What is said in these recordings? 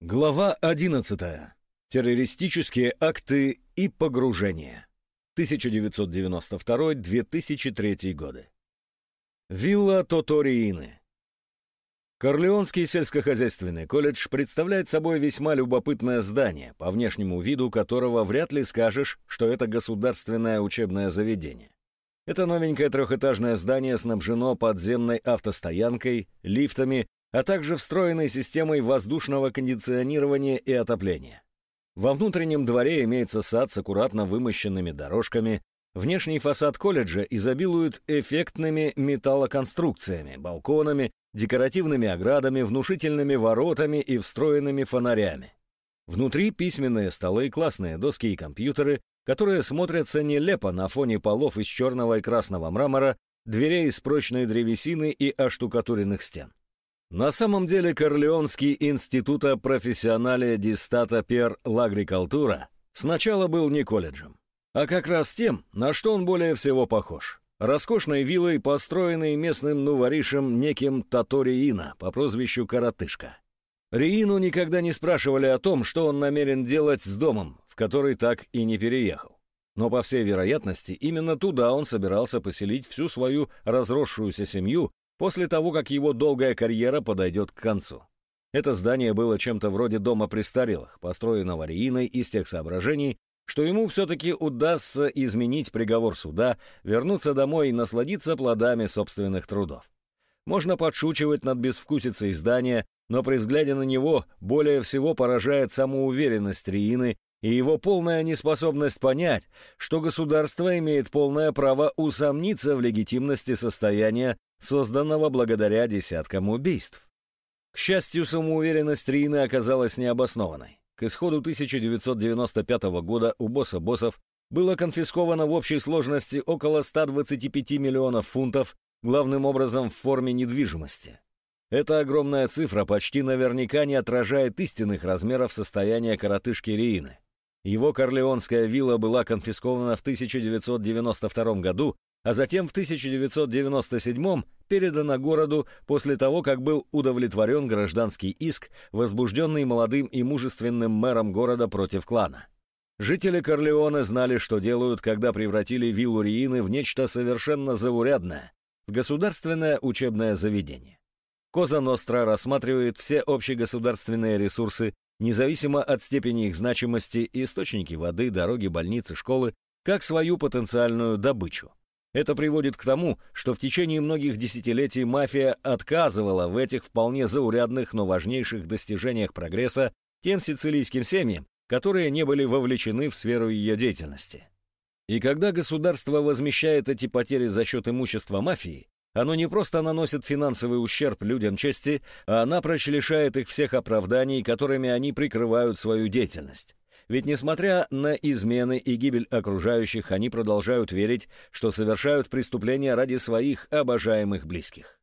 Глава 11. Террористические акты и погружение. 1992-2003 годы. Вилла Тоториины. Корлеонский сельскохозяйственный колледж представляет собой весьма любопытное здание, по внешнему виду которого вряд ли скажешь, что это государственное учебное заведение. Это новенькое трехэтажное здание снабжено подземной автостоянкой, лифтами а также встроенной системой воздушного кондиционирования и отопления. Во внутреннем дворе имеется сад с аккуратно вымощенными дорожками, внешний фасад колледжа изобилует эффектными металлоконструкциями, балконами, декоративными оградами, внушительными воротами и встроенными фонарями. Внутри письменные столы, классные доски и компьютеры, которые смотрятся нелепо на фоне полов из черного и красного мрамора, дверей из прочной древесины и оштукатуренных стен. На самом деле Корлеонский института профессионале дистата пер лагрикалтура сначала был не колледжем, а как раз тем, на что он более всего похож. Роскошной виллой, построенной местным нуворишем неким Таториина по прозвищу Коротышка. Риину никогда не спрашивали о том, что он намерен делать с домом, в который так и не переехал. Но, по всей вероятности, именно туда он собирался поселить всю свою разросшуюся семью после того, как его долгая карьера подойдет к концу. Это здание было чем-то вроде дома престарелых, построенного Рииной из тех соображений, что ему все-таки удастся изменить приговор суда, вернуться домой и насладиться плодами собственных трудов. Можно подшучивать над безвкусицей здания, но при взгляде на него более всего поражает самоуверенность Риины и его полная неспособность понять, что государство имеет полное право усомниться в легитимности состояния, созданного благодаря десяткам убийств. К счастью, самоуверенность Рины оказалась необоснованной. К исходу 1995 года у босса боссов было конфисковано в общей сложности около 125 миллионов фунтов, главным образом в форме недвижимости. Эта огромная цифра почти наверняка не отражает истинных размеров состояния коротышки Риины. Его корлеонская вилла была конфискована в 1992 году а затем в 1997 передана городу после того, как был удовлетворен гражданский иск, возбужденный молодым и мужественным мэром города против клана. Жители Корлеоне знали, что делают, когда превратили виллу Риины в нечто совершенно заурядное, в государственное учебное заведение. Коза Ностра рассматривает все общегосударственные ресурсы, независимо от степени их значимости, источники воды, дороги, больницы, школы, как свою потенциальную добычу. Это приводит к тому, что в течение многих десятилетий мафия отказывала в этих вполне заурядных, но важнейших достижениях прогресса тем сицилийским семьям, которые не были вовлечены в сферу ее деятельности. И когда государство возмещает эти потери за счет имущества мафии, оно не просто наносит финансовый ущерб людям чести, а напрочь лишает их всех оправданий, которыми они прикрывают свою деятельность. Ведь несмотря на измены и гибель окружающих, они продолжают верить, что совершают преступления ради своих обожаемых близких.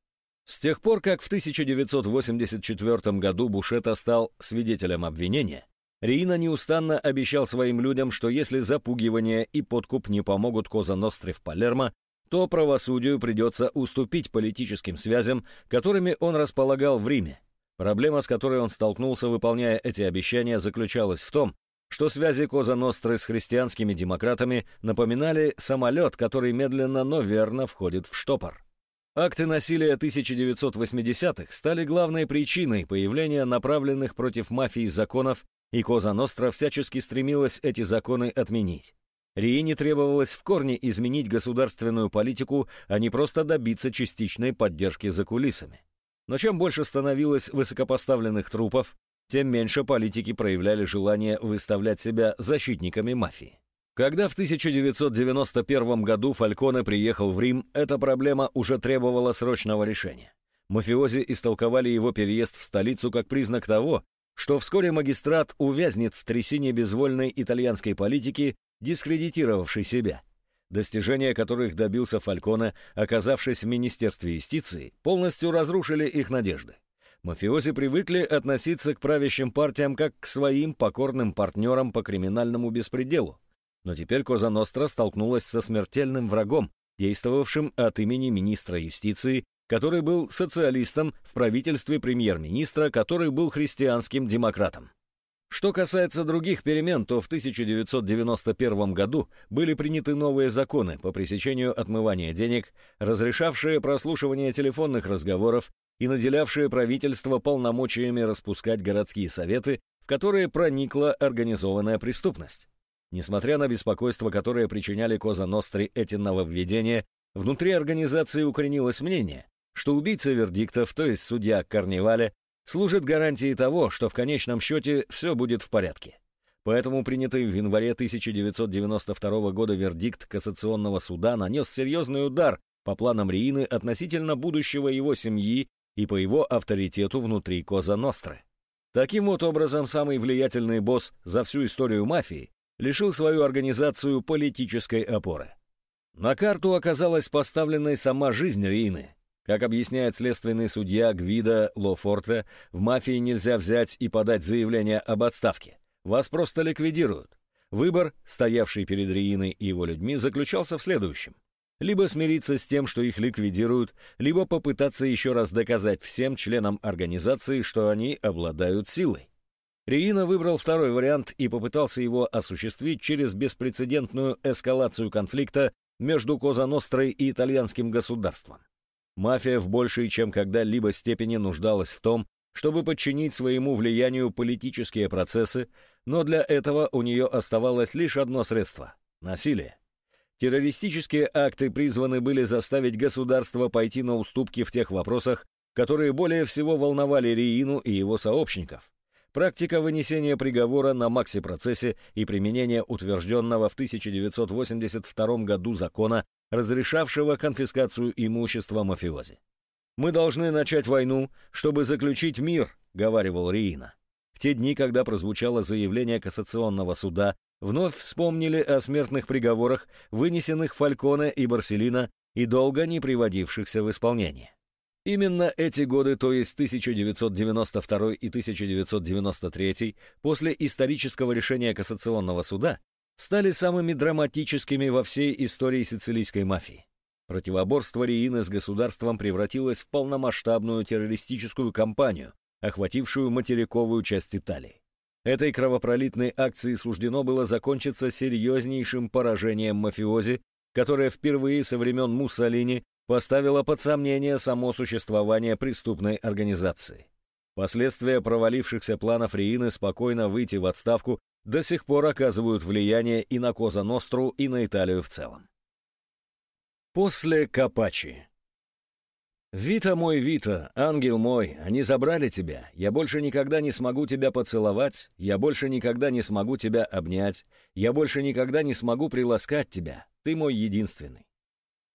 С тех пор, как в 1984 году Бушета стал свидетелем обвинения, Риина неустанно обещал своим людям, что если запугивание и подкуп не помогут Коза Ностре в Палермо, то правосудию придется уступить политическим связям, которыми он располагал в Риме. Проблема, с которой он столкнулся, выполняя эти обещания, заключалась в том, что связи Коза Ностры с христианскими демократами напоминали самолет, который медленно, но верно входит в штопор. Акты насилия 1980-х стали главной причиной появления направленных против мафии законов, и Коза Ностра всячески стремилась эти законы отменить. Риине требовалось в корне изменить государственную политику, а не просто добиться частичной поддержки за кулисами. Но чем больше становилось высокопоставленных трупов, тем меньше политики проявляли желание выставлять себя защитниками мафии. Когда в 1991 году Фальконе приехал в Рим, эта проблема уже требовала срочного решения. Мафиози истолковали его переезд в столицу как признак того, что вскоре магистрат увязнет в трясине безвольной итальянской политики, дискредитировавшей себя. Достижения которых добился Фальконе, оказавшись в Министерстве юстиции, полностью разрушили их надежды. Мафиози привыкли относиться к правящим партиям как к своим покорным партнерам по криминальному беспределу. Но теперь Коза Ностра столкнулась со смертельным врагом, действовавшим от имени министра юстиции который был социалистом в правительстве премьер-министра, который был христианским демократом. Что касается других перемен, то в 1991 году были приняты новые законы по пресечению отмывания денег, разрешавшие прослушивание телефонных разговоров и наделявшие правительство полномочиями распускать городские советы, в которые проникла организованная преступность. Несмотря на беспокойство, которое причиняли Коза Ностри эти нововведения, внутри организации укоренилось мнение, что убийца вердиктов, то есть судья Карниваля, служит гарантией того, что в конечном счете все будет в порядке. Поэтому принятый в январе 1992 года вердикт Кассационного суда нанес серьезный удар по планам Риины относительно будущего его семьи и по его авторитету внутри Коза Ностры. Таким вот образом, самый влиятельный босс за всю историю мафии лишил свою организацию политической опоры. На карту оказалась поставленной сама жизнь Рины, как объясняет следственный судья Гвида Лофорте, в мафии нельзя взять и подать заявление об отставке. Вас просто ликвидируют. Выбор, стоявший перед Рииной и его людьми, заключался в следующем. Либо смириться с тем, что их ликвидируют, либо попытаться еще раз доказать всем членам организации, что они обладают силой. Риина выбрал второй вариант и попытался его осуществить через беспрецедентную эскалацию конфликта между Коза Нострой и итальянским государством. Мафия в большей, чем когда-либо степени нуждалась в том, чтобы подчинить своему влиянию политические процессы, но для этого у нее оставалось лишь одно средство – насилие. Террористические акты призваны были заставить государство пойти на уступки в тех вопросах, которые более всего волновали Риину и его сообщников. Практика вынесения приговора на макси-процессе и применение утвержденного в 1982 году закона разрешавшего конфискацию имущества мафиози. «Мы должны начать войну, чтобы заключить мир», — говаривал Риина. В те дни, когда прозвучало заявление Кассационного суда, вновь вспомнили о смертных приговорах, вынесенных Фальконе и Барселина и долго не приводившихся в исполнение. Именно эти годы, то есть 1992 и 1993, после исторического решения Кассационного суда, стали самыми драматическими во всей истории сицилийской мафии. Противоборство Риины с государством превратилось в полномасштабную террористическую кампанию, охватившую материковую часть Италии. Этой кровопролитной акции суждено было закончиться серьезнейшим поражением мафиози, которое впервые со времен Муссолини поставило под сомнение само существование преступной организации. Последствия провалившихся планов Риины спокойно выйти в отставку до сих пор оказывают влияние и на Коза Ностру, и на Италию в целом. После Капачи. «Вита мой, Вита, ангел мой, они забрали тебя. Я больше никогда не смогу тебя поцеловать, я больше никогда не смогу тебя обнять, я больше никогда не смогу приласкать тебя. Ты мой единственный».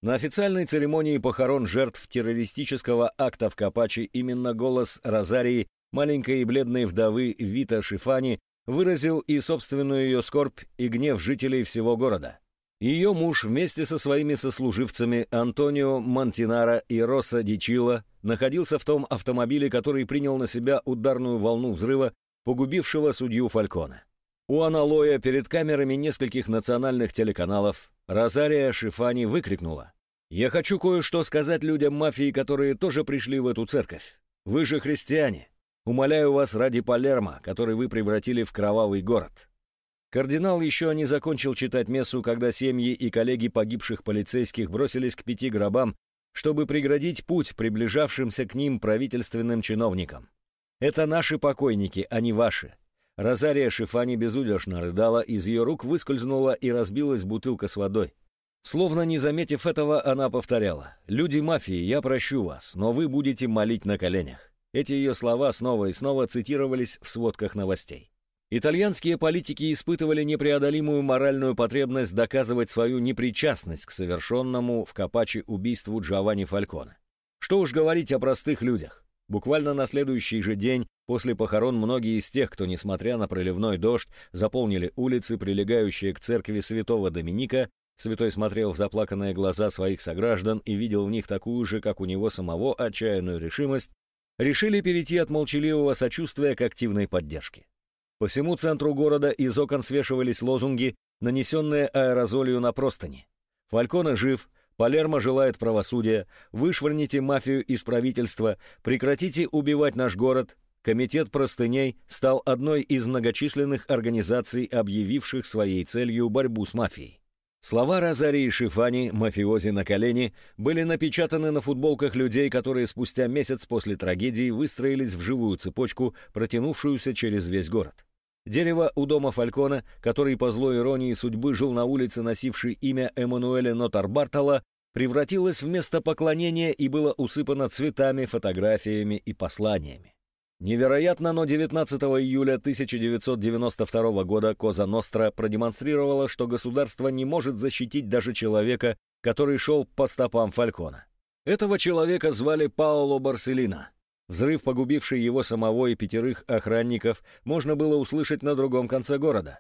На официальной церемонии похорон жертв террористического акта в Капачи именно голос Розарии, маленькой и бледной вдовы Вита Шифани, выразил и собственную ее скорбь и гнев жителей всего города. Ее муж вместе со своими сослуживцами Антонио Монтинара и Росса Дичила находился в том автомобиле, который принял на себя ударную волну взрыва, погубившего судью Фалькона. У аналоя перед камерами нескольких национальных телеканалов Розария Шифани выкрикнула «Я хочу кое-что сказать людям мафии, которые тоже пришли в эту церковь. Вы же христиане. Умоляю вас ради Палермо, который вы превратили в кровавый город». Кардинал еще не закончил читать мессу, когда семьи и коллеги погибших полицейских бросились к пяти гробам, чтобы преградить путь приближавшимся к ним правительственным чиновникам. «Это наши покойники, а не ваши». Розария Шифани безудержно рыдала, из ее рук выскользнула и разбилась бутылка с водой. Словно не заметив этого, она повторяла, «Люди мафии, я прощу вас, но вы будете молить на коленях». Эти ее слова снова и снова цитировались в сводках новостей. Итальянские политики испытывали непреодолимую моральную потребность доказывать свою непричастность к совершенному в Капачи убийству Джованни Фалькона. Что уж говорить о простых людях. Буквально на следующий же день после похорон многие из тех, кто, несмотря на проливной дождь, заполнили улицы, прилегающие к церкви святого Доминика, Святой смотрел в заплаканные глаза своих сограждан и видел в них такую же, как у него самого, отчаянную решимость решили перейти от молчаливого сочувствия к активной поддержке. По всему центру города из окон свешивались лозунги, нанесенные аэрозолью на простыни. Фальконе жив, Палермо желает правосудия, вышвырните мафию из правительства, прекратите убивать наш город. Комитет простыней стал одной из многочисленных организаций, объявивших своей целью борьбу с мафией. Слова Розарии Шифани «Мафиози на колени» были напечатаны на футболках людей, которые спустя месяц после трагедии выстроились в живую цепочку, протянувшуюся через весь город. Дерево у дома Фалькона, который по злой иронии судьбы жил на улице, носившей имя Эммануэля Нотарбартала, превратилось в место поклонения и было усыпано цветами, фотографиями и посланиями. Невероятно, но 19 июля 1992 года Коза Ностра продемонстрировала, что государство не может защитить даже человека, который шел по стопам Фалькона. Этого человека звали Паоло Барселина. Взрыв, погубивший его самого и пятерых охранников, можно было услышать на другом конце города.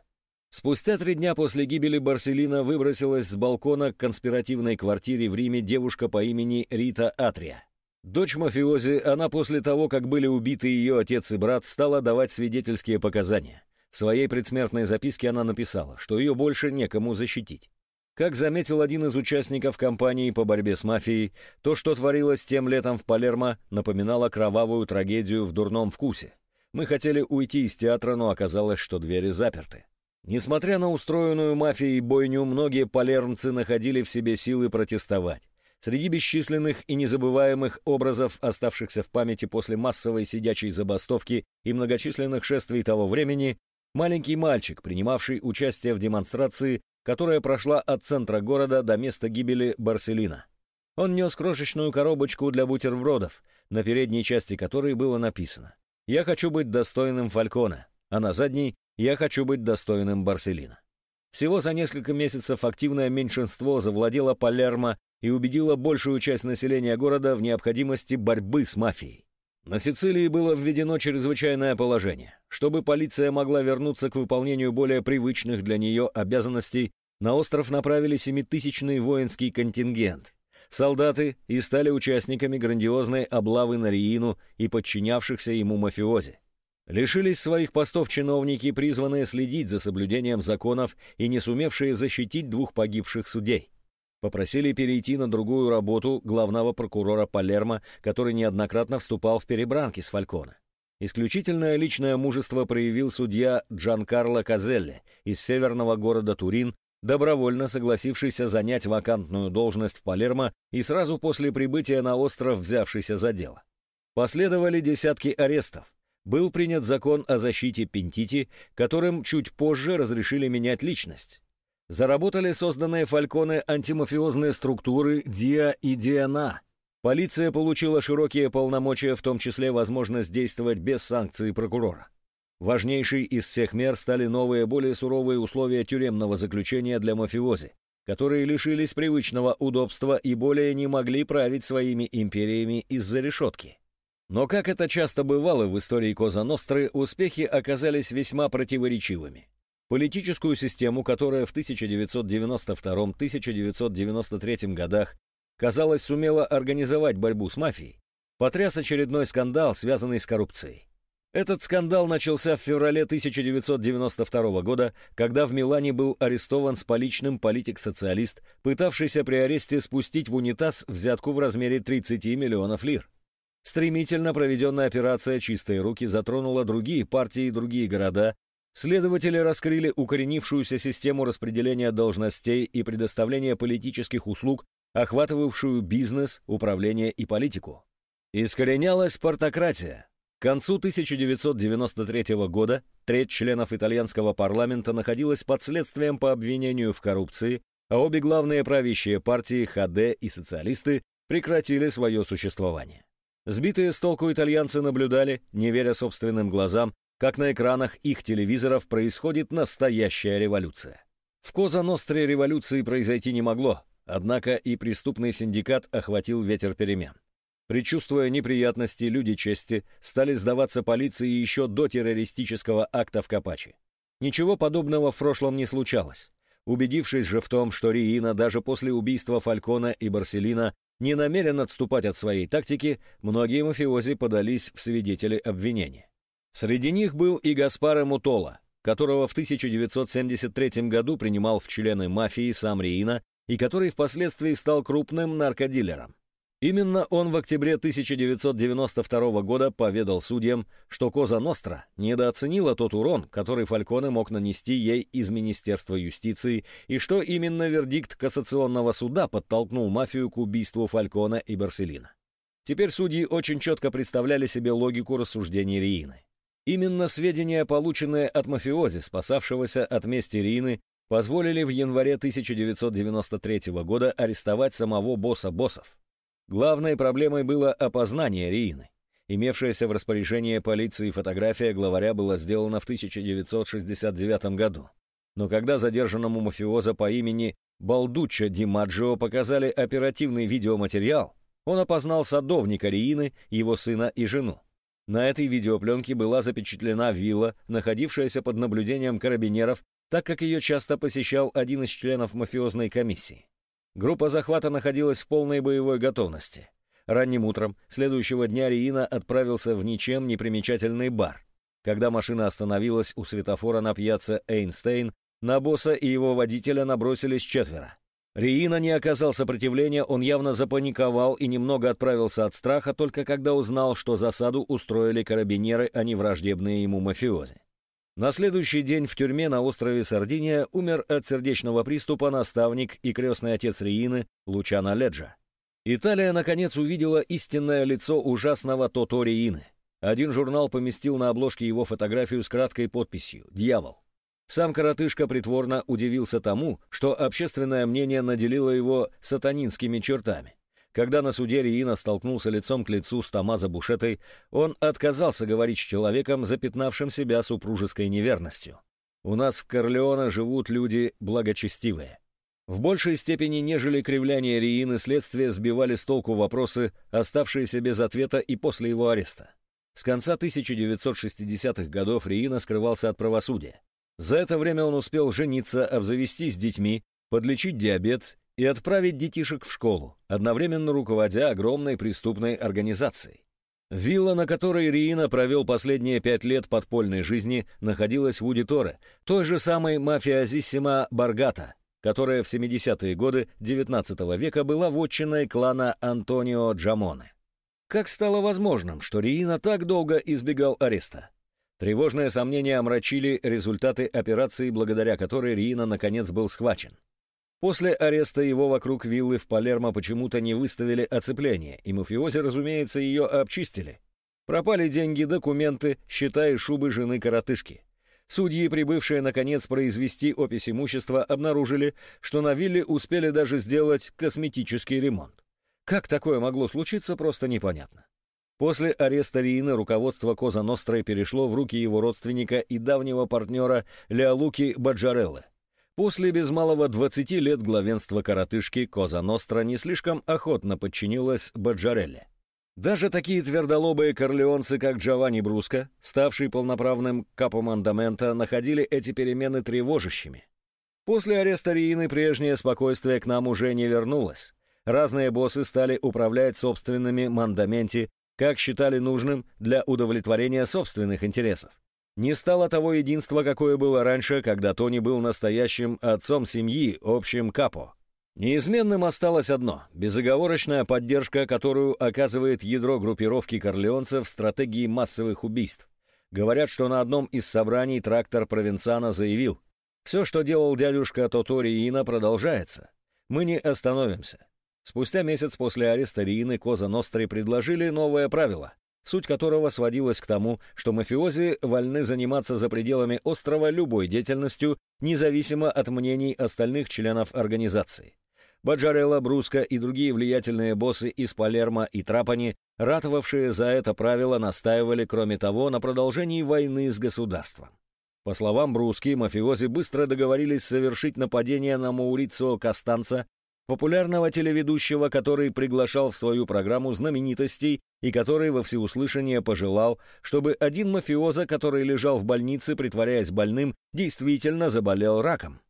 Спустя три дня после гибели Барселина выбросилась с балкона к конспиративной квартире в Риме девушка по имени Рита Атрия. Дочь мафиози, она после того, как были убиты ее отец и брат, стала давать свидетельские показания. В своей предсмертной записке она написала, что ее больше некому защитить. Как заметил один из участников кампании по борьбе с мафией, то, что творилось тем летом в Палермо, напоминало кровавую трагедию в дурном вкусе. Мы хотели уйти из театра, но оказалось, что двери заперты. Несмотря на устроенную мафией бойню, многие палермцы находили в себе силы протестовать. Среди бесчисленных и незабываемых образов, оставшихся в памяти после массовой сидячей забастовки и многочисленных шествий того времени, маленький мальчик, принимавший участие в демонстрации, которая прошла от центра города до места гибели Барселина. Он нес крошечную коробочку для бутербродов, на передней части которой было написано «Я хочу быть достойным Фалькона», а на задней «Я хочу быть достойным Барселина». Всего за несколько месяцев активное меньшинство завладело Палермо и убедило большую часть населения города в необходимости борьбы с мафией. На Сицилии было введено чрезвычайное положение. Чтобы полиция могла вернуться к выполнению более привычных для нее обязанностей, на остров направили семитысячный воинский контингент. Солдаты и стали участниками грандиозной облавы на Риину и подчинявшихся ему мафиози. Лишились своих постов чиновники, призванные следить за соблюдением законов и не сумевшие защитить двух погибших судей. Попросили перейти на другую работу главного прокурора Палермо, который неоднократно вступал в перебранки с Фальконе. Исключительное личное мужество проявил судья Джан Карло Казелли из северного города Турин, добровольно согласившийся занять вакантную должность в Палермо и сразу после прибытия на остров взявшийся за дело. Последовали десятки арестов. Был принят закон о защите Пентити, которым чуть позже разрешили менять личность. Заработали созданные Фальконе антимафиозные структуры ДИА и ДИАНА. Полиция получила широкие полномочия, в том числе возможность действовать без санкций прокурора. Важнейшей из всех мер стали новые, более суровые условия тюремного заключения для мафиози, которые лишились привычного удобства и более не могли править своими империями из-за решетки. Но, как это часто бывало в истории Коза Ностры, успехи оказались весьма противоречивыми. Политическую систему, которая в 1992-1993 годах, казалось, сумела организовать борьбу с мафией, потряс очередной скандал, связанный с коррупцией. Этот скандал начался в феврале 1992 года, когда в Милане был арестован с поличным политик-социалист, пытавшийся при аресте спустить в унитаз взятку в размере 30 миллионов лир. Стремительно проведенная операция «Чистые руки» затронула другие партии и другие города, Следователи раскрыли укоренившуюся систему распределения должностей и предоставления политических услуг, охватывавшую бизнес, управление и политику. Искоренялась партократия. К концу 1993 года треть членов итальянского парламента находилась под следствием по обвинению в коррупции, а обе главные правящие партии ХД и социалисты прекратили свое существование. Сбитые с толку итальянцы наблюдали, не веря собственным глазам, как на экранах их телевизоров происходит настоящая революция. В Коза-Ностре революции произойти не могло, однако и преступный синдикат охватил ветер перемен. Причувствуя неприятности, люди чести стали сдаваться полиции еще до террористического акта в Капачи. Ничего подобного в прошлом не случалось. Убедившись же в том, что Риина даже после убийства Фалькона и Барселина не намерен отступать от своей тактики, многие мафиози подались в свидетели обвинения. Среди них был и Гаспаро Мутола, которого в 1973 году принимал в члены мафии сам Риина и который впоследствии стал крупным наркодилером. Именно он в октябре 1992 года поведал судьям, что Коза Ностра недооценила тот урон, который Фальконе мог нанести ей из Министерства юстиции, и что именно вердикт кассационного суда подтолкнул мафию к убийству Фалькона и Барселина. Теперь судьи очень четко представляли себе логику рассуждений Риины. Именно сведения, полученные от мафиози, спасавшегося от мести Риины, позволили в январе 1993 года арестовать самого босса боссов. Главной проблемой было опознание Риины. Имевшаяся в распоряжении полиции фотография главаря была сделана в 1969 году. Но когда задержанному мафиоза по имени Балдуччо Ди Маджио показали оперативный видеоматериал, он опознал садовника Риины, его сына и жену. На этой видеопленке была запечатлена вилла, находившаяся под наблюдением карабинеров, так как ее часто посещал один из членов мафиозной комиссии. Группа захвата находилась в полной боевой готовности. Ранним утром следующего дня Риина отправился в ничем не примечательный бар. Когда машина остановилась у светофора на пьяце Эйнстейн, на босса и его водителя набросились четверо. Риина не оказал сопротивления, он явно запаниковал и немного отправился от страха, только когда узнал, что засаду устроили карабинеры, а не враждебные ему мафиози. На следующий день в тюрьме на острове Сардиния умер от сердечного приступа наставник и крестный отец Риины Лучана Леджа. Италия, наконец, увидела истинное лицо ужасного Тото Риины. Один журнал поместил на обложке его фотографию с краткой подписью «Дьявол». Сам коротышка притворно удивился тому, что общественное мнение наделило его сатанинскими чертами. Когда на суде Риина столкнулся лицом к лицу с Томазо Бушетой, он отказался говорить с человеком, запятнавшим себя супружеской неверностью. «У нас в Корлеоне живут люди благочестивые». В большей степени, нежели кривляние Риины, следствие сбивали с толку вопросы, оставшиеся без ответа и после его ареста. С конца 1960-х годов Риина скрывался от правосудия. За это время он успел жениться, обзавестись детьми, подлечить диабет и отправить детишек в школу, одновременно руководя огромной преступной организацией. Вилла, на которой Риина провел последние пять лет подпольной жизни, находилась в Удиторе, той же самой мафиозиссима Баргата, которая в 70-е годы XIX века была вотчиной клана Антонио Джамоне. Как стало возможным, что Риина так долго избегал ареста? Тревожные сомнения омрачили результаты операции, благодаря которой Риина наконец был схвачен. После ареста его вокруг виллы в Палермо почему-то не выставили оцепление, и мафиози, разумеется, ее обчистили. Пропали деньги, документы, счета и шубы жены коротышки. Судьи, прибывшие, наконец, произвести опись имущества, обнаружили, что на вилле успели даже сделать косметический ремонт. Как такое могло случиться, просто непонятно. После ареста Риины руководство Коза Нострой перешло в руки его родственника и давнего партнера Леолуки Баджареллы. После без малого 20 лет главенства коротышки Коза Ностра не слишком охотно подчинилась Баджарелле. Даже такие твердолобые корлеонцы, как Джованни Бруско, ставший полноправным капомандамента, находили эти перемены тревожащими. После ареста Риины прежнее спокойствие к нам уже не вернулось. Разные боссы стали управлять собственными мандаменти, как считали нужным для удовлетворения собственных интересов. Не стало того единства, какое было раньше, когда Тони был настоящим отцом семьи, общим капо. Неизменным осталось одно – безоговорочная поддержка, которую оказывает ядро группировки корлеонцев в стратегии массовых убийств. Говорят, что на одном из собраний трактор Провенцана заявил «Все, что делал дядюшка Тотори Ина, продолжается. Мы не остановимся». Спустя месяц после ареста Риины Коза Ностри предложили новое правило суть которого сводилась к тому, что мафиози вольны заниматься за пределами острова любой деятельностью, независимо от мнений остальных членов организации. Баджарелла, Бруска и другие влиятельные боссы из Палермо и Трапани, ратовавшие за это правило, настаивали, кроме того, на продолжении войны с государством. По словам Бруски, мафиози быстро договорились совершить нападение на Маурицио Костанца популярного телеведущего, который приглашал в свою программу знаменитостей и который во всеуслышание пожелал, чтобы один мафиоза, который лежал в больнице, притворяясь больным, действительно заболел раком.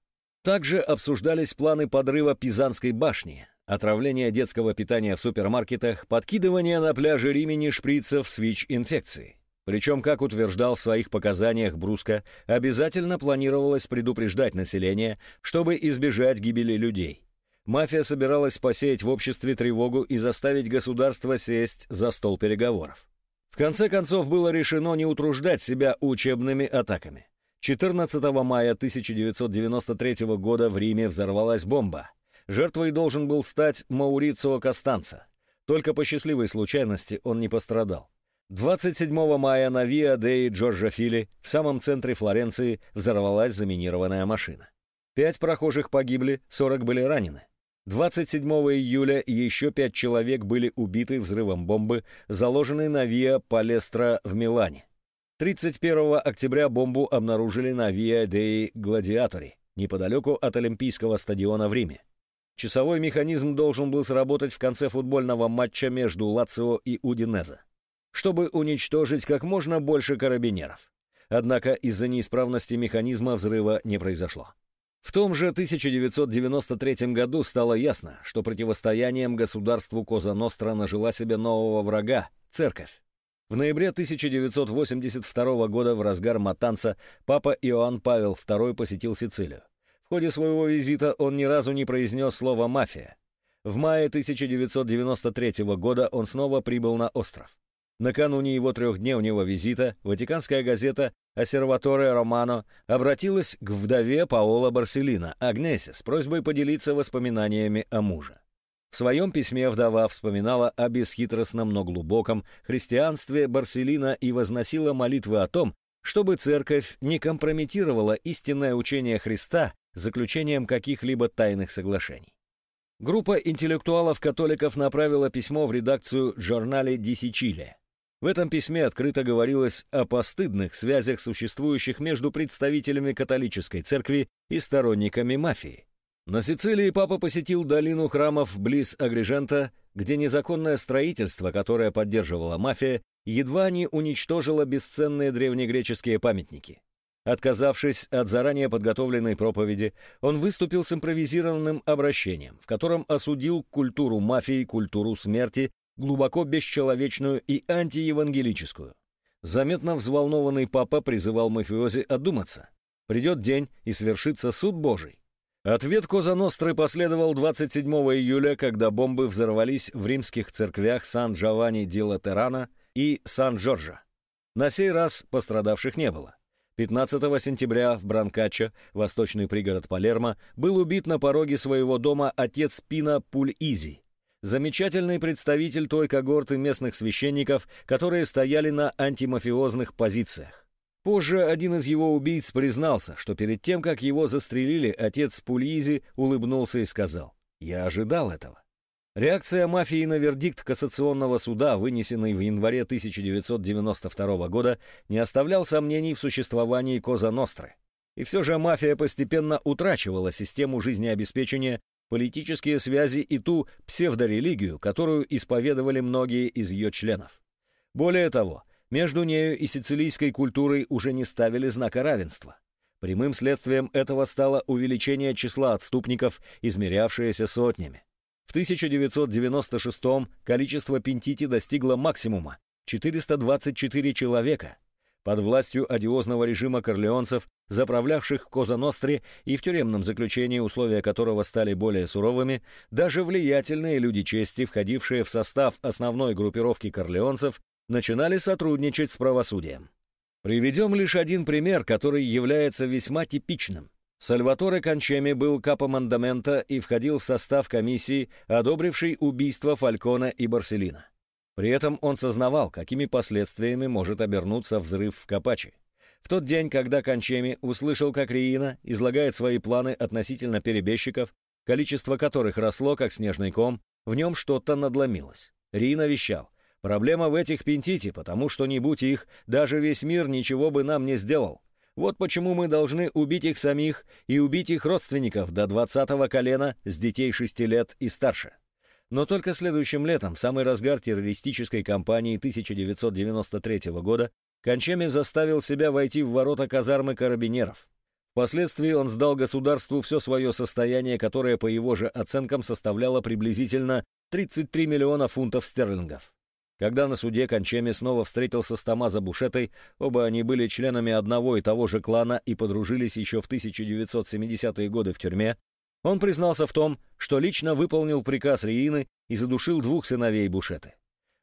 Также обсуждались планы подрыва Пизанской башни, отравление детского питания в супермаркетах, подкидывание на пляже Римени шприцев с ВИЧ-инфекцией. Причем, как утверждал в своих показаниях Бруско, обязательно планировалось предупреждать население, чтобы избежать гибели людей. Мафия собиралась посеять в обществе тревогу и заставить государство сесть за стол переговоров. В конце концов было решено не утруждать себя учебными атаками. 14 мая 1993 года в Риме взорвалась бомба. Жертвой должен был стать Маурицио Костанца. Только по счастливой случайности он не пострадал. 27 мая на Виа Деи Джорджа Фили в самом центре Флоренции взорвалась заминированная машина. Пять прохожих погибли, 40 были ранены. 27 июля еще пять человек были убиты взрывом бомбы, заложенной на Виа Палестра в Милане. 31 октября бомбу обнаружили на Виа Деи Гладиатори, неподалеку от Олимпийского стадиона в Риме. Часовой механизм должен был сработать в конце футбольного матча между Лацио и Удинеза чтобы уничтожить как можно больше карабинеров. Однако из-за неисправности механизма взрыва не произошло. В том же 1993 году стало ясно, что противостоянием государству Коза Ностра нажила себе нового врага — церковь. В ноябре 1982 года в разгар Матанца папа Иоанн Павел II посетил Сицилию. В ходе своего визита он ни разу не произнес слово «мафия». В мае 1993 года он снова прибыл на остров. Накануне его трехдневного визита ватиканская газета «Осерваторе Романо» обратилась к вдове Паоло Барселина, Агнесе, с просьбой поделиться воспоминаниями о муже. В своем письме вдова вспоминала о бесхитростном, но глубоком христианстве Барселина и возносила молитвы о том, чтобы церковь не компрометировала истинное учение Христа заключением каких-либо тайных соглашений. Группа интеллектуалов-католиков направила письмо в редакцию журнале «Ди Сичилия». В этом письме открыто говорилось о постыдных связях, существующих между представителями католической церкви и сторонниками мафии. На Сицилии папа посетил долину храмов близ Агрижента, где незаконное строительство, которое поддерживала мафия, едва не уничтожило бесценные древнегреческие памятники. Отказавшись от заранее подготовленной проповеди, он выступил с импровизированным обращением, в котором осудил культуру мафии, культуру смерти глубоко бесчеловечную и антиевангелическую. Заметно взволнованный папа призывал мафиози одуматься. Придет день, и свершится суд Божий. Ответ Коза Ностры последовал 27 июля, когда бомбы взорвались в римских церквях Сан-Джованни ди Латерана и Сан-Джорджа. На сей раз пострадавших не было. 15 сентября в Бранкаччо, восточный пригород Палермо, был убит на пороге своего дома отец Пина Пуль-Изи, замечательный представитель той когорты местных священников, которые стояли на антимафиозных позициях. Позже один из его убийц признался, что перед тем, как его застрелили, отец Пульизи улыбнулся и сказал «Я ожидал этого». Реакция мафии на вердикт кассационного суда, вынесенный в январе 1992 года, не оставлял сомнений в существовании Коза Ностры. И все же мафия постепенно утрачивала систему жизнеобеспечения политические связи и ту псевдорелигию, которую исповедовали многие из ее членов. Более того, между нею и сицилийской культурой уже не ставили знака равенства. Прямым следствием этого стало увеличение числа отступников, измерявшееся сотнями. В 1996 количество пентити достигло максимума – 424 человека – под властью одиозного режима корлеонцев, заправлявших Коза Ностре и в тюремном заключении, условия которого стали более суровыми, даже влиятельные люди чести, входившие в состав основной группировки корлеонцев, начинали сотрудничать с правосудием. Приведем лишь один пример, который является весьма типичным. Сальваторе Кончеми был капомандамента и входил в состав комиссии, одобрившей убийство Фалькона и Барселина. При этом он сознавал, какими последствиями может обернуться взрыв в Капачи. В тот день, когда Кончеми услышал, как Риина излагает свои планы относительно перебежчиков, количество которых росло, как снежный ком, в нем что-то надломилось. Риина вещал. «Проблема в этих пентите, потому что не будь их, даже весь мир ничего бы нам не сделал. Вот почему мы должны убить их самих и убить их родственников до двадцатого колена с детей шести лет и старше». Но только следующим летом, в самый разгар террористической кампании 1993 года, Кончеми заставил себя войти в ворота казармы карабинеров. Впоследствии он сдал государству все свое состояние, которое, по его же оценкам, составляло приблизительно 33 миллиона фунтов стерлингов. Когда на суде Кончеми снова встретился с Томазо Бушетой, оба они были членами одного и того же клана и подружились еще в 1970-е годы в тюрьме, Он признался в том, что лично выполнил приказ Риины и задушил двух сыновей Бушеты.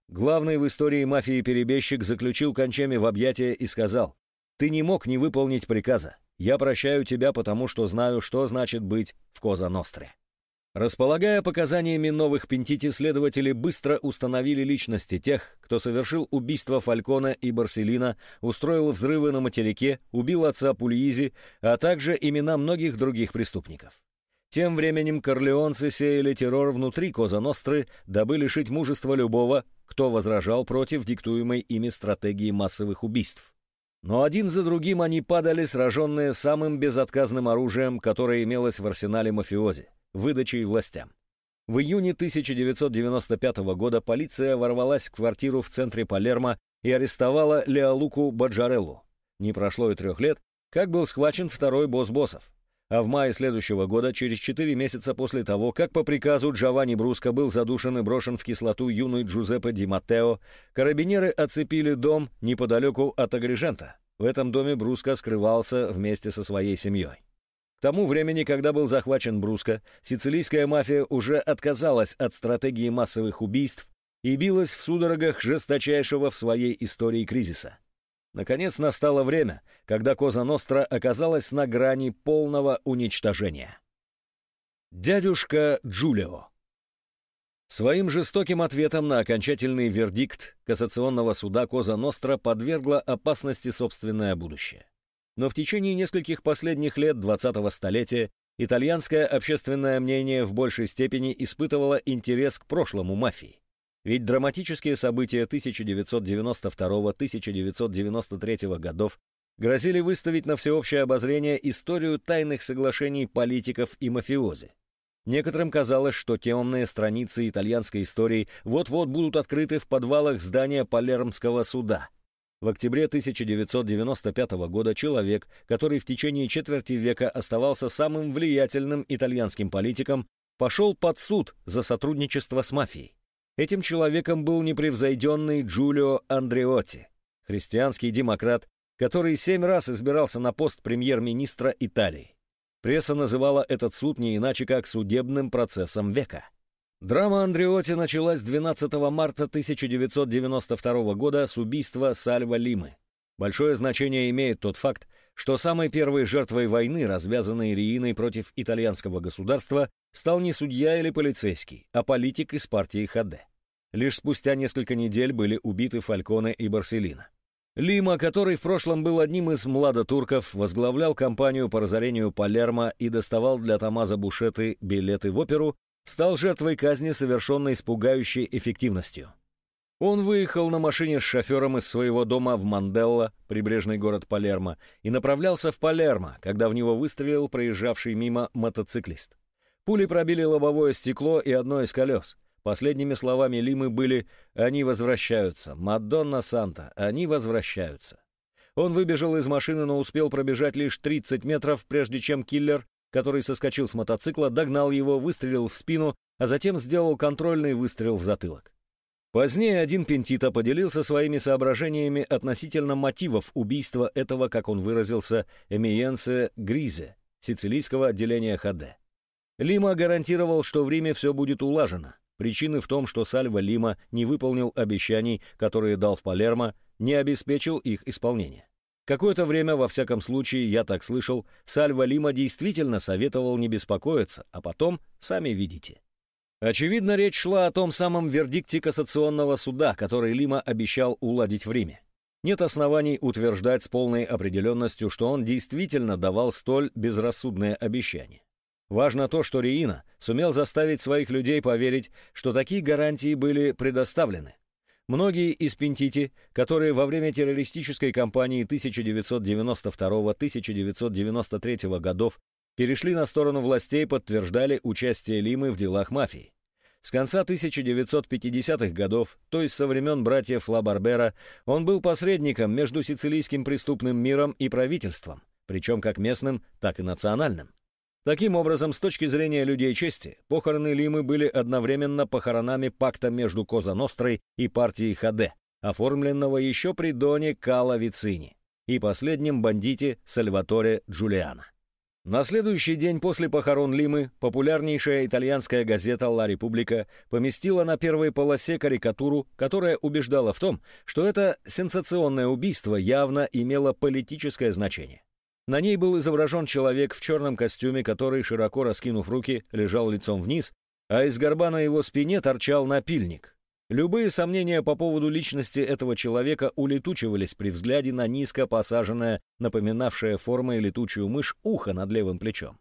Главный в истории мафии перебежчик заключил кончами в объятия и сказал, «Ты не мог не выполнить приказа. Я прощаю тебя, потому что знаю, что значит быть в Коза-Ностре». Располагая показаниями новых пентити, следователи быстро установили личности тех, кто совершил убийство Фалькона и Барселина, устроил взрывы на материке, убил отца Пульизи, а также имена многих других преступников. Тем временем корлеонцы сеяли террор внутри Коза Ностры, дабы лишить мужества любого, кто возражал против диктуемой ими стратегии массовых убийств. Но один за другим они падали, сраженные самым безотказным оружием, которое имелось в арсенале мафиози выдачей властям. В июне 1995 года полиция ворвалась в квартиру в центре Палермо и арестовала Леолуку Баджареллу. Не прошло и трех лет, как был схвачен второй босс боссов. А в мае следующего года, через четыре месяца после того, как по приказу Джованни Бруско был задушен и брошен в кислоту юный Джузеппе Ди Маттео, карабинеры оцепили дом неподалеку от Агрижента. В этом доме Бруско скрывался вместе со своей семьей. К тому времени, когда был захвачен Бруско, сицилийская мафия уже отказалась от стратегии массовых убийств и билась в судорогах жесточайшего в своей истории кризиса. Наконец настало время, когда Коза Ностра оказалась на грани полного уничтожения. Дядюшка Джулио Своим жестоким ответом на окончательный вердикт кассационного суда Коза Ностра подвергла опасности собственное будущее но в течение нескольких последних лет 20-го столетия итальянское общественное мнение в большей степени испытывало интерес к прошлому мафии. Ведь драматические события 1992-1993 годов грозили выставить на всеобщее обозрение историю тайных соглашений политиков и мафиози. Некоторым казалось, что темные страницы итальянской истории вот-вот будут открыты в подвалах здания Палермского суда – в октябре 1995 года человек, который в течение четверти века оставался самым влиятельным итальянским политиком, пошел под суд за сотрудничество с мафией. Этим человеком был непревзойденный Джулио Андреотти, христианский демократ, который семь раз избирался на пост премьер-министра Италии. Пресса называла этот суд не иначе как судебным процессом века. Драма Андреоти началась 12 марта 1992 года с убийства Сальва Лимы. Большое значение имеет тот факт, что самой первой жертвой войны, развязанной Рииной против итальянского государства, стал не судья или полицейский, а политик из партии ХД. Лишь спустя несколько недель были убиты Фальконе и Барселина. Лима, который в прошлом был одним из младотурков, возглавлял кампанию по разорению Палермо и доставал для Томазо Бушеты билеты в оперу, стал жертвой казни, совершенной с пугающей эффективностью. Он выехал на машине с шофером из своего дома в Манделло, прибрежный город Палермо, и направлялся в Палермо, когда в него выстрелил проезжавший мимо мотоциклист. Пули пробили лобовое стекло и одно из колес. Последними словами Лимы были «Они возвращаются! Мадонна Санта! Они возвращаются!» Он выбежал из машины, но успел пробежать лишь 30 метров, прежде чем киллер который соскочил с мотоцикла, догнал его, выстрелил в спину, а затем сделал контрольный выстрел в затылок. Позднее один Пентита поделился своими соображениями относительно мотивов убийства этого, как он выразился, эмиенсе Гризе, сицилийского отделения ХД. Лима гарантировал, что в Риме все будет улажено. Причины в том, что Сальва Лима не выполнил обещаний, которые дал в Палермо, не обеспечил их исполнение. Какое-то время, во всяком случае, я так слышал, Сальва Лима действительно советовал не беспокоиться, а потом сами видите. Очевидно, речь шла о том самом вердикте кассационного суда, который Лима обещал уладить в Риме. Нет оснований утверждать с полной определенностью, что он действительно давал столь безрассудное обещание. Важно то, что Риина сумел заставить своих людей поверить, что такие гарантии были предоставлены, Многие из Пентити, которые во время террористической кампании 1992-1993 годов перешли на сторону властей, подтверждали участие Лимы в делах мафии. С конца 1950-х годов, то есть со времен братьев Ла Барбера, он был посредником между сицилийским преступным миром и правительством, причем как местным, так и национальным. Таким образом, с точки зрения людей чести, похороны Лимы были одновременно похоронами пакта между Коза Нострой и партией ХД, оформленного еще при Доне Кала Вицини и последнем бандите Сальваторе Джулиана. На следующий день после похорон Лимы популярнейшая итальянская газета «Ла Република» поместила на первой полосе карикатуру, которая убеждала в том, что это сенсационное убийство явно имело политическое значение. На ней был изображен человек в черном костюме, который, широко раскинув руки, лежал лицом вниз, а из горба на его спине торчал напильник. Любые сомнения по поводу личности этого человека улетучивались при взгляде на низко посаженное, напоминавшее формой летучую мышь, ухо над левым плечом.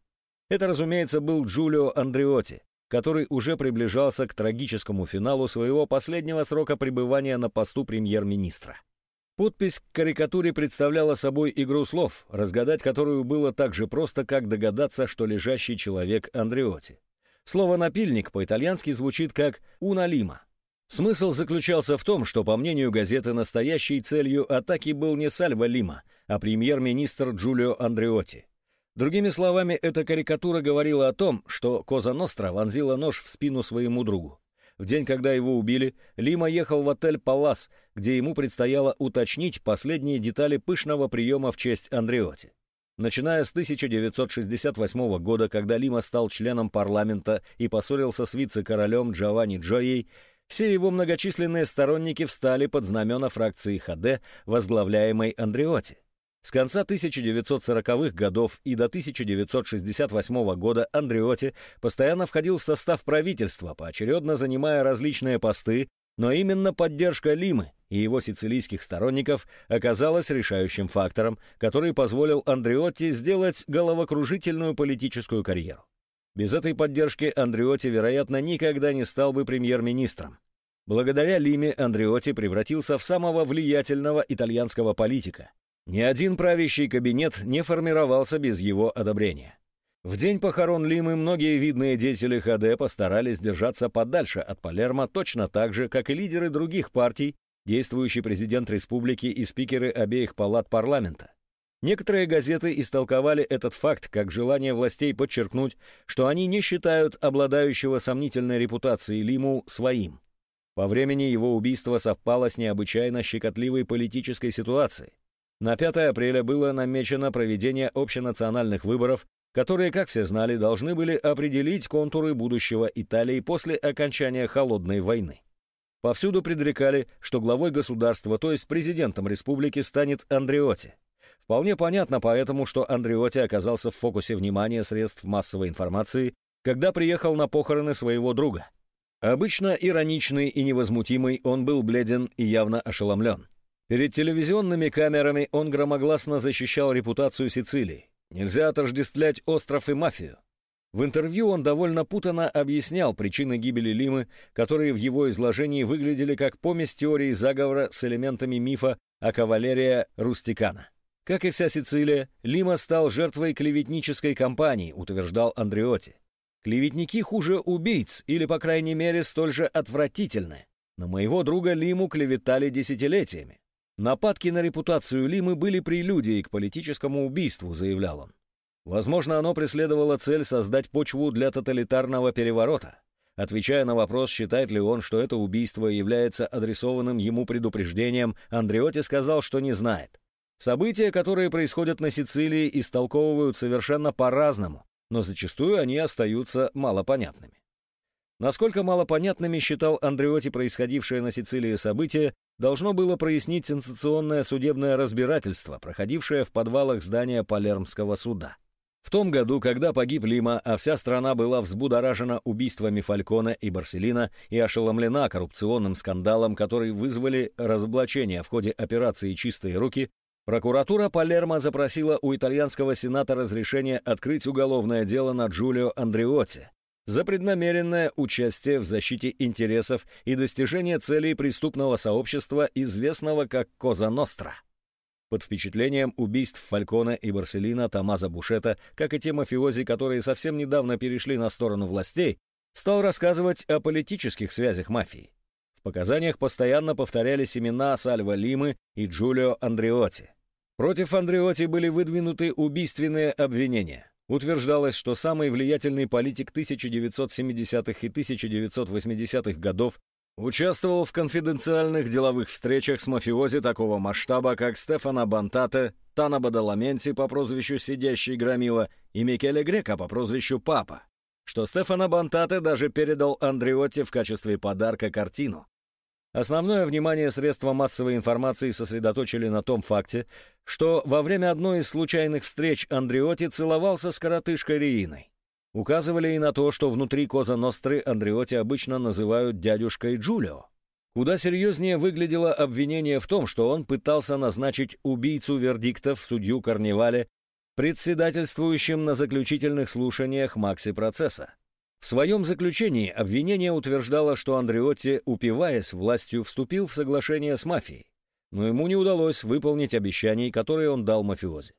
Это, разумеется, был Джулио Андреотти, который уже приближался к трагическому финалу своего последнего срока пребывания на посту премьер-министра. Подпись к карикатуре представляла собой игру слов, разгадать которую было так же просто, как догадаться, что лежащий человек Андреотти. Слово «напильник» по-итальянски звучит как «уналима», Смысл заключался в том, что, по мнению газеты, настоящей целью атаки был не Сальва Лима, а премьер-министр Джулио Андреотти. Другими словами, эта карикатура говорила о том, что Коза Ностра вонзила нож в спину своему другу. В день, когда его убили, Лима ехал в отель «Палас», где ему предстояло уточнить последние детали пышного приема в честь Андреотти. Начиная с 1968 года, когда Лима стал членом парламента и поссорился с вице-королем Джованни Джоей, все его многочисленные сторонники встали под знамена фракции ХД, возглавляемой Андреоти. С конца 1940-х годов и до 1968 года Андреоти постоянно входил в состав правительства, поочередно занимая различные посты, но именно поддержка Лимы и его сицилийских сторонников оказалась решающим фактором, который позволил Андреотти сделать головокружительную политическую карьеру. Без этой поддержки Андреоти, вероятно, никогда не стал бы премьер-министром. Благодаря Лиме Андреоти превратился в самого влиятельного итальянского политика. Ни один правящий кабинет не формировался без его одобрения. В день похорон Лимы многие видные деятели ХД постарались держаться подальше от Палермо точно так же, как и лидеры других партий, действующий президент республики и спикеры обеих палат парламента. Некоторые газеты истолковали этот факт как желание властей подчеркнуть, что они не считают обладающего сомнительной репутацией Лиму своим. По времени его убийство совпало с необычайно щекотливой политической ситуацией. На 5 апреля было намечено проведение общенациональных выборов, которые, как все знали, должны были определить контуры будущего Италии после окончания Холодной войны. Повсюду предрекали, что главой государства, то есть президентом республики, станет Андреоти. Вполне понятно поэтому, что Андреоти оказался в фокусе внимания средств массовой информации, когда приехал на похороны своего друга. Обычно ироничный и невозмутимый, он был бледен и явно ошеломлен. Перед телевизионными камерами он громогласно защищал репутацию Сицилии. Нельзя отождествлять остров и мафию. В интервью он довольно путанно объяснял причины гибели Лимы, которые в его изложении выглядели как помесь теории заговора с элементами мифа о кавалерия Рустикана. Как и вся Сицилия, Лима стал жертвой клеветнической кампании, утверждал Андреоти. Клеветники хуже убийц, или, по крайней мере, столь же отвратительны. На моего друга Лиму клеветали десятилетиями. Нападки на репутацию Лимы были прелюдией к политическому убийству, заявлял он. Возможно, оно преследовало цель создать почву для тоталитарного переворота. Отвечая на вопрос, считает ли он, что это убийство является адресованным ему предупреждением, Андреоти сказал, что не знает. События, которые происходят на Сицилии, истолковывают совершенно по-разному, но зачастую они остаются малопонятными. Насколько малопонятными считал Андреоти происходившее на Сицилии событие, должно было прояснить сенсационное судебное разбирательство, проходившее в подвалах здания Палермского суда. В том году, когда погиб Лима, а вся страна была взбудоражена убийствами Фалькона и Барселина и ошеломлена коррупционным скандалом, который вызвали разоблачение в ходе операции «Чистые руки», Прокуратура Палермо запросила у итальянского сената разрешение открыть уголовное дело на Джулио Андреотти за преднамеренное участие в защите интересов и достижение целей преступного сообщества, известного как Коза Ностра. Под впечатлением убийств Фалькона и Барселина Томазо Бушета, как и те мафиози, которые совсем недавно перешли на сторону властей, стал рассказывать о политических связях мафии. В показаниях постоянно повторялись имена Сальва Лимы и Джулио Андреотти. Против Андреоти были выдвинуты убийственные обвинения. Утверждалось, что самый влиятельный политик 1970-х и 1980-х годов Участвовал в конфиденциальных деловых встречах с мафиози такого масштаба, как Стефана Бантате, Тана Бадаламенти по прозвищу «Сидящий Громила» и Микеле Грека по прозвищу «Папа», что Стефана Бантате даже передал Андреотти в качестве подарка картину. Основное внимание средства массовой информации сосредоточили на том факте, что во время одной из случайных встреч Андреотти целовался с коротышкой Рииной. Указывали и на то, что внутри Коза Ностры Андреотти обычно называют дядюшкой Джулио. Куда серьезнее выглядело обвинение в том, что он пытался назначить убийцу вердиктов судью Карнивале председательствующим на заключительных слушаниях Макси процесса. В своем заключении обвинение утверждало, что Андреотти, упиваясь властью, вступил в соглашение с мафией, но ему не удалось выполнить обещаний, которые он дал мафиози.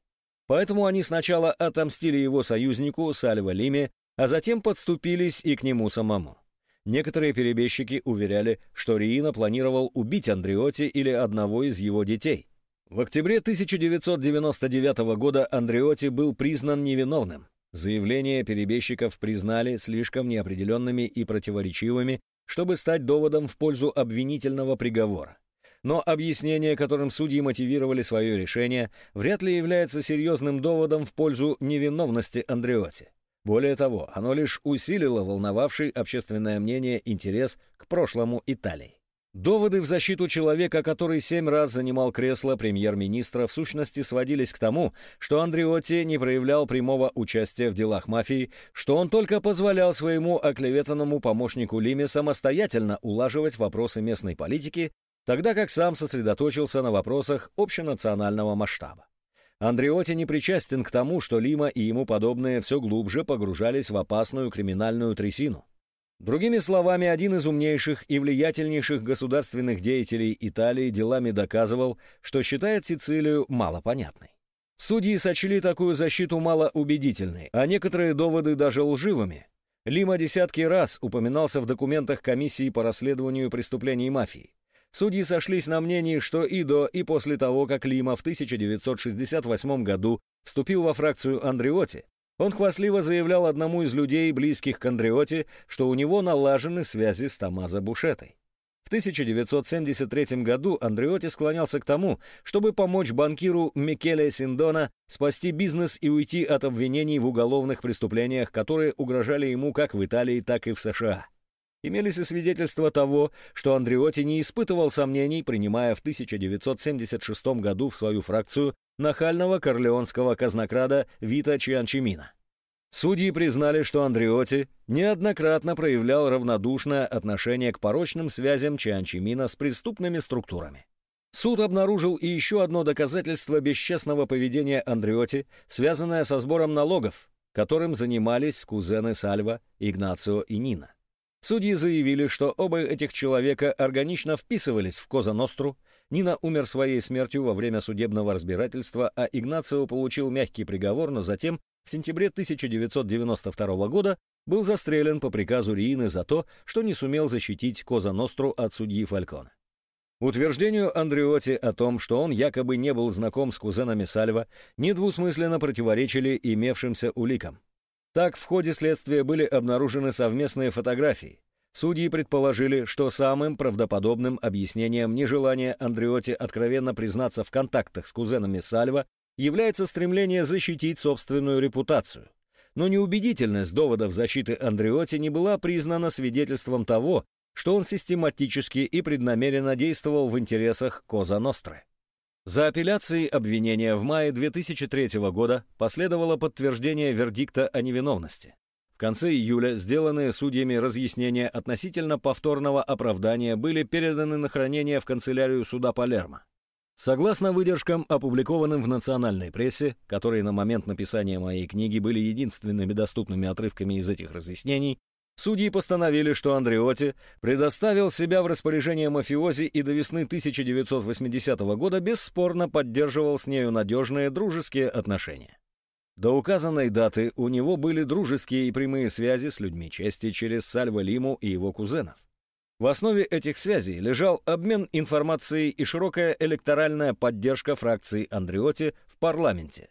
Поэтому они сначала отомстили его союзнику Сальво Лиме, а затем подступились и к нему самому. Некоторые перебежчики уверяли, что Риина планировал убить Андреотти или одного из его детей. В октябре 1999 года Андреотти был признан невиновным, Заявления перебежчиков признали слишком неопределенными и противоречивыми, чтобы стать доводом в пользу обвинительного приговора. Но объяснение, которым судьи мотивировали свое решение, вряд ли является серьезным доводом в пользу невиновности Андреоти. Более того, оно лишь усилило волновавший общественное мнение интерес к прошлому Италии. Доводы в защиту человека, который семь раз занимал кресло премьер-министра, в сущности сводились к тому, что Андреотти не проявлял прямого участия в делах мафии, что он только позволял своему оклеветанному помощнику Лиме самостоятельно улаживать вопросы местной политики, тогда как сам сосредоточился на вопросах общенационального масштаба. Андреотти не причастен к тому, что Лима и ему подобные все глубже погружались в опасную криминальную трясину. Другими словами, один из умнейших и влиятельнейших государственных деятелей Италии делами доказывал, что считает Сицилию малопонятной. Судьи сочли такую защиту малоубедительной, а некоторые доводы даже лживыми. Лима десятки раз упоминался в документах комиссии по расследованию преступлений мафии. Судьи сошлись на мнении, что и до, и после того, как Лима в 1968 году вступил во фракцию Андреоти, он хвастливо заявлял одному из людей, близких к Андреоте, что у него налажены связи с Томазо Бушетой. В 1973 году Андреоти склонялся к тому, чтобы помочь банкиру Микеле Синдона спасти бизнес и уйти от обвинений в уголовных преступлениях, которые угрожали ему как в Италии, так и в США. Имелись и свидетельства того, что Андреоти не испытывал сомнений, принимая в 1976 году в свою фракцию нахального корлеонского казнокрада Вита Чианчимина. Судьи признали, что Андреоти неоднократно проявлял равнодушное отношение к порочным связям Чианчимина с преступными структурами. Суд обнаружил и еще одно доказательство бесчестного поведения Андреоти, связанное со сбором налогов, которым занимались кузены Сальва, Игнацио и Нина. Судьи заявили, что оба этих человека органично вписывались в Коза Ностру, Нина умер своей смертью во время судебного разбирательства, а Игнацио получил мягкий приговор, но затем, в сентябре 1992 года, был застрелен по приказу Риины за то, что не сумел защитить Коза Ностру от судьи Фалькона. Утверждению Андреоти о том, что он якобы не был знаком с кузенами Сальва, недвусмысленно противоречили имевшимся уликам. Так, в ходе следствия были обнаружены совместные фотографии. Судьи предположили, что самым правдоподобным объяснением нежелания Андреоти откровенно признаться в контактах с кузенами Сальва является стремление защитить собственную репутацию. Но неубедительность доводов защиты Андреоти не была признана свидетельством того, что он систематически и преднамеренно действовал в интересах Коза Ностры. За апелляцией обвинения в мае 2003 года последовало подтверждение вердикта о невиновности. В конце июля сделанные судьями разъяснения относительно повторного оправдания были переданы на хранение в канцелярию суда Палермо. Согласно выдержкам, опубликованным в национальной прессе, которые на момент написания моей книги были единственными доступными отрывками из этих разъяснений, Судьи постановили, что Андреоти предоставил себя в распоряжение мафиози и до весны 1980 года бесспорно поддерживал с нею надежные дружеские отношения. До указанной даты у него были дружеские и прямые связи с людьми чести через Сальво Лиму и его кузенов. В основе этих связей лежал обмен информацией и широкая электоральная поддержка фракции Андреоти в парламенте.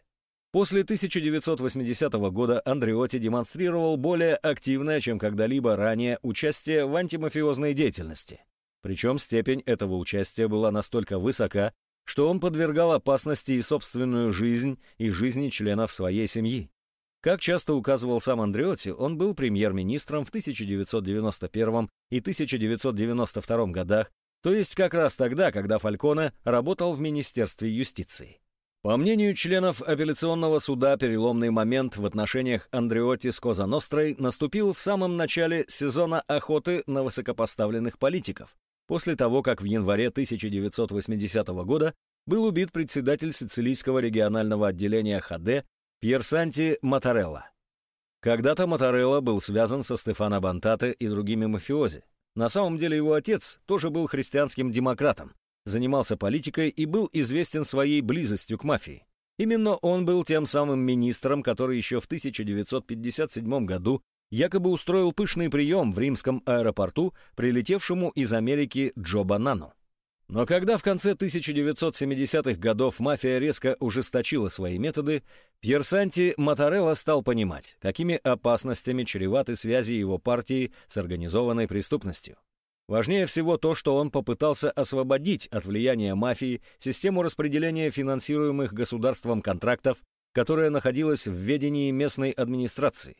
После 1980 года Андреоти демонстрировал более активное, чем когда-либо ранее, участие в антимафиозной деятельности. Причем степень этого участия была настолько высока, что он подвергал опасности и собственную жизнь, и жизни членов своей семьи. Как часто указывал сам Андреотти, он был премьер-министром в 1991 и 1992 годах, то есть как раз тогда, когда Фальконе работал в Министерстве юстиции. По мнению членов апелляционного суда, переломный момент в отношениях Андреотти с Коза наступил в самом начале сезона охоты на высокопоставленных политиков, после того, как в январе 1980 года был убит председатель сицилийского регионального отделения ХД Пьер Санти Матарелла. Когда-то Матарелла был связан со Стефано Бантате и другими мафиози. На самом деле его отец тоже был христианским демократом, занимался политикой и был известен своей близостью к мафии. Именно он был тем самым министром, который еще в 1957 году якобы устроил пышный прием в римском аэропорту прилетевшему из Америки Джо Банану. Но когда в конце 1970-х годов мафия резко ужесточила свои методы, Пьер Санти Матарелла стал понимать, какими опасностями чреваты связи его партии с организованной преступностью. Важнее всего то, что он попытался освободить от влияния мафии систему распределения финансируемых государством контрактов, которая находилась в ведении местной администрации.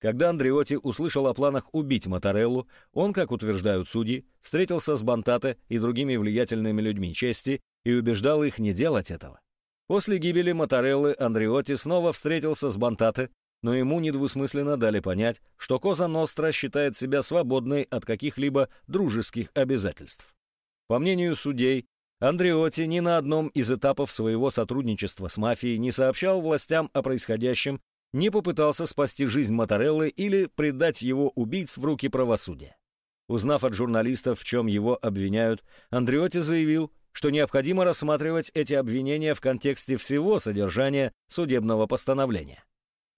Когда Андреоти услышал о планах убить Мотореллу, он, как утверждают судьи, встретился с Бантате и другими влиятельными людьми чести и убеждал их не делать этого. После гибели Мотореллы Андреоти снова встретился с Бантате но ему недвусмысленно дали понять, что Коза Ностра считает себя свободной от каких-либо дружеских обязательств. По мнению судей, Андреоти ни на одном из этапов своего сотрудничества с мафией не сообщал властям о происходящем, не попытался спасти жизнь Мотореллы или предать его убийц в руки правосудия. Узнав от журналистов, в чем его обвиняют, Андреоти заявил, что необходимо рассматривать эти обвинения в контексте всего содержания судебного постановления.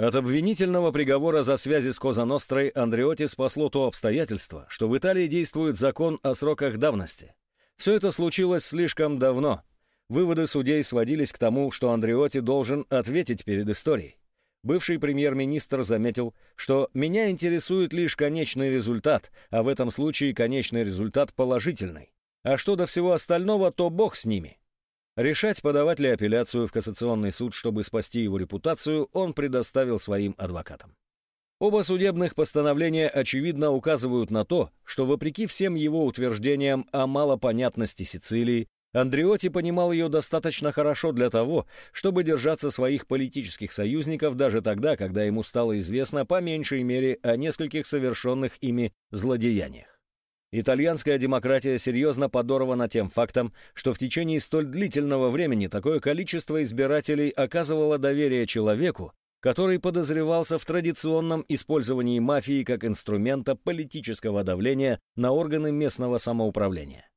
От обвинительного приговора за связи с Коза Нострой Андреоти спасло то обстоятельство, что в Италии действует закон о сроках давности. Все это случилось слишком давно. Выводы судей сводились к тому, что Андреоти должен ответить перед историей. Бывший премьер-министр заметил, что «меня интересует лишь конечный результат, а в этом случае конечный результат положительный. А что до всего остального, то бог с ними». Решать, подавать ли апелляцию в кассационный суд, чтобы спасти его репутацию, он предоставил своим адвокатам. Оба судебных постановления очевидно указывают на то, что вопреки всем его утверждениям о малопонятности Сицилии, Андреоти понимал ее достаточно хорошо для того, чтобы держаться своих политических союзников даже тогда, когда ему стало известно по меньшей мере о нескольких совершенных ими злодеяниях. Итальянская демократия серьезно подорвана тем фактом, что в течение столь длительного времени такое количество избирателей оказывало доверие человеку, который подозревался в традиционном использовании мафии как инструмента политического давления на органы местного самоуправления.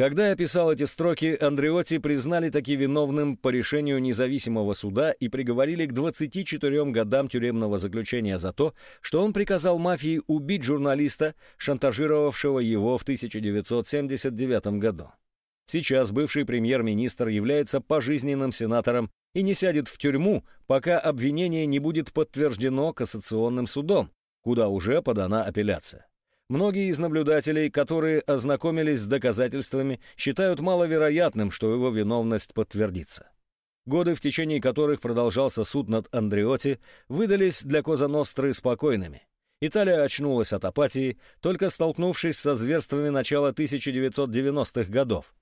Когда я писал эти строки, Андреотти признали таки виновным по решению независимого суда и приговорили к 24 годам тюремного заключения за то, что он приказал мафии убить журналиста, шантажировавшего его в 1979 году. Сейчас бывший премьер-министр является пожизненным сенатором и не сядет в тюрьму, пока обвинение не будет подтверждено кассационным судом, куда уже подана апелляция. Многие из наблюдателей, которые ознакомились с доказательствами, считают маловероятным, что его виновность подтвердится. Годы, в течение которых продолжался суд над Андреоти, выдались для Коза Ностры спокойными. Италия очнулась от апатии, только столкнувшись со зверствами начала 1990-х годов.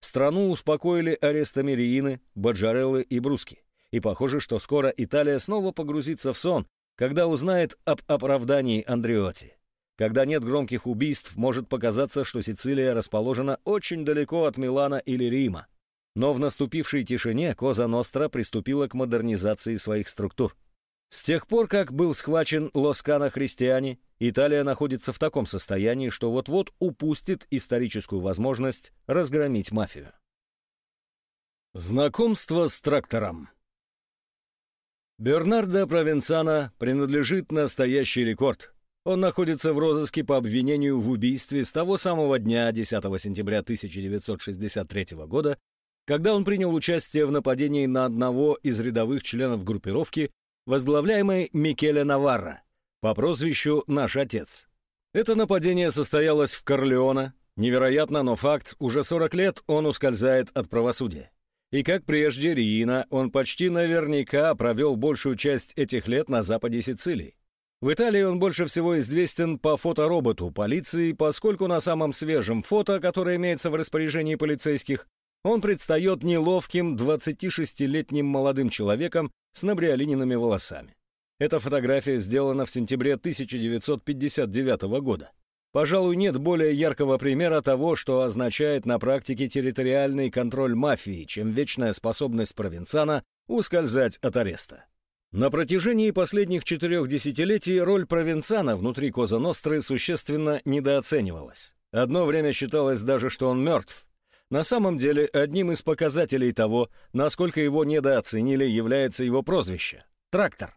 Страну успокоили арестами Риины, Баджареллы и Бруски. И похоже, что скоро Италия снова погрузится в сон, когда узнает об оправдании Андреоти. Когда нет громких убийств, может показаться, что Сицилия расположена очень далеко от Милана или Рима. Но в наступившей тишине Коза Ностра приступила к модернизации своих структур. С тех пор, как был схвачен Лоскано Христиане, Италия находится в таком состоянии, что вот-вот упустит историческую возможность разгромить мафию. Знакомство с трактором Бернардо Провенцано принадлежит настоящий рекорд – он находится в розыске по обвинению в убийстве с того самого дня, 10 сентября 1963 года, когда он принял участие в нападении на одного из рядовых членов группировки, возглавляемой Микеле Наварро, по прозвищу «Наш Отец». Это нападение состоялось в Корлеоне, Невероятно, но факт, уже 40 лет он ускользает от правосудия. И как прежде Риина, он почти наверняка провел большую часть этих лет на западе Сицилии. В Италии он больше всего известен по фотороботу полиции, поскольку на самом свежем фото, которое имеется в распоряжении полицейских, он предстает неловким 26-летним молодым человеком с набриолиненными волосами. Эта фотография сделана в сентябре 1959 года. Пожалуй, нет более яркого примера того, что означает на практике территориальный контроль мафии, чем вечная способность провинциана ускользать от ареста. На протяжении последних четырех десятилетий роль провинциана внутри Коза Ностры существенно недооценивалась. Одно время считалось даже, что он мертв. На самом деле, одним из показателей того, насколько его недооценили, является его прозвище – «Трактор».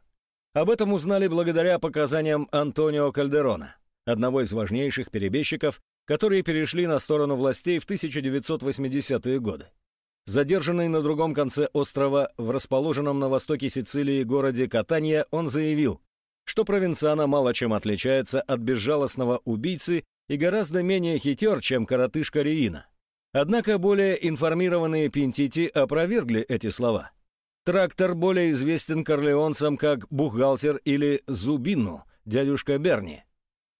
Об этом узнали благодаря показаниям Антонио Кальдерона одного из важнейших перебежчиков, которые перешли на сторону властей в 1980-е годы. Задержанный на другом конце острова, в расположенном на востоке Сицилии городе Катания, он заявил, что провинциана мало чем отличается от безжалостного убийцы и гораздо менее хитер, чем коротышка Риина. Однако более информированные пентити опровергли эти слова. Трактор более известен корлеонцам как бухгалтер или Зубину, дядюшка Берни,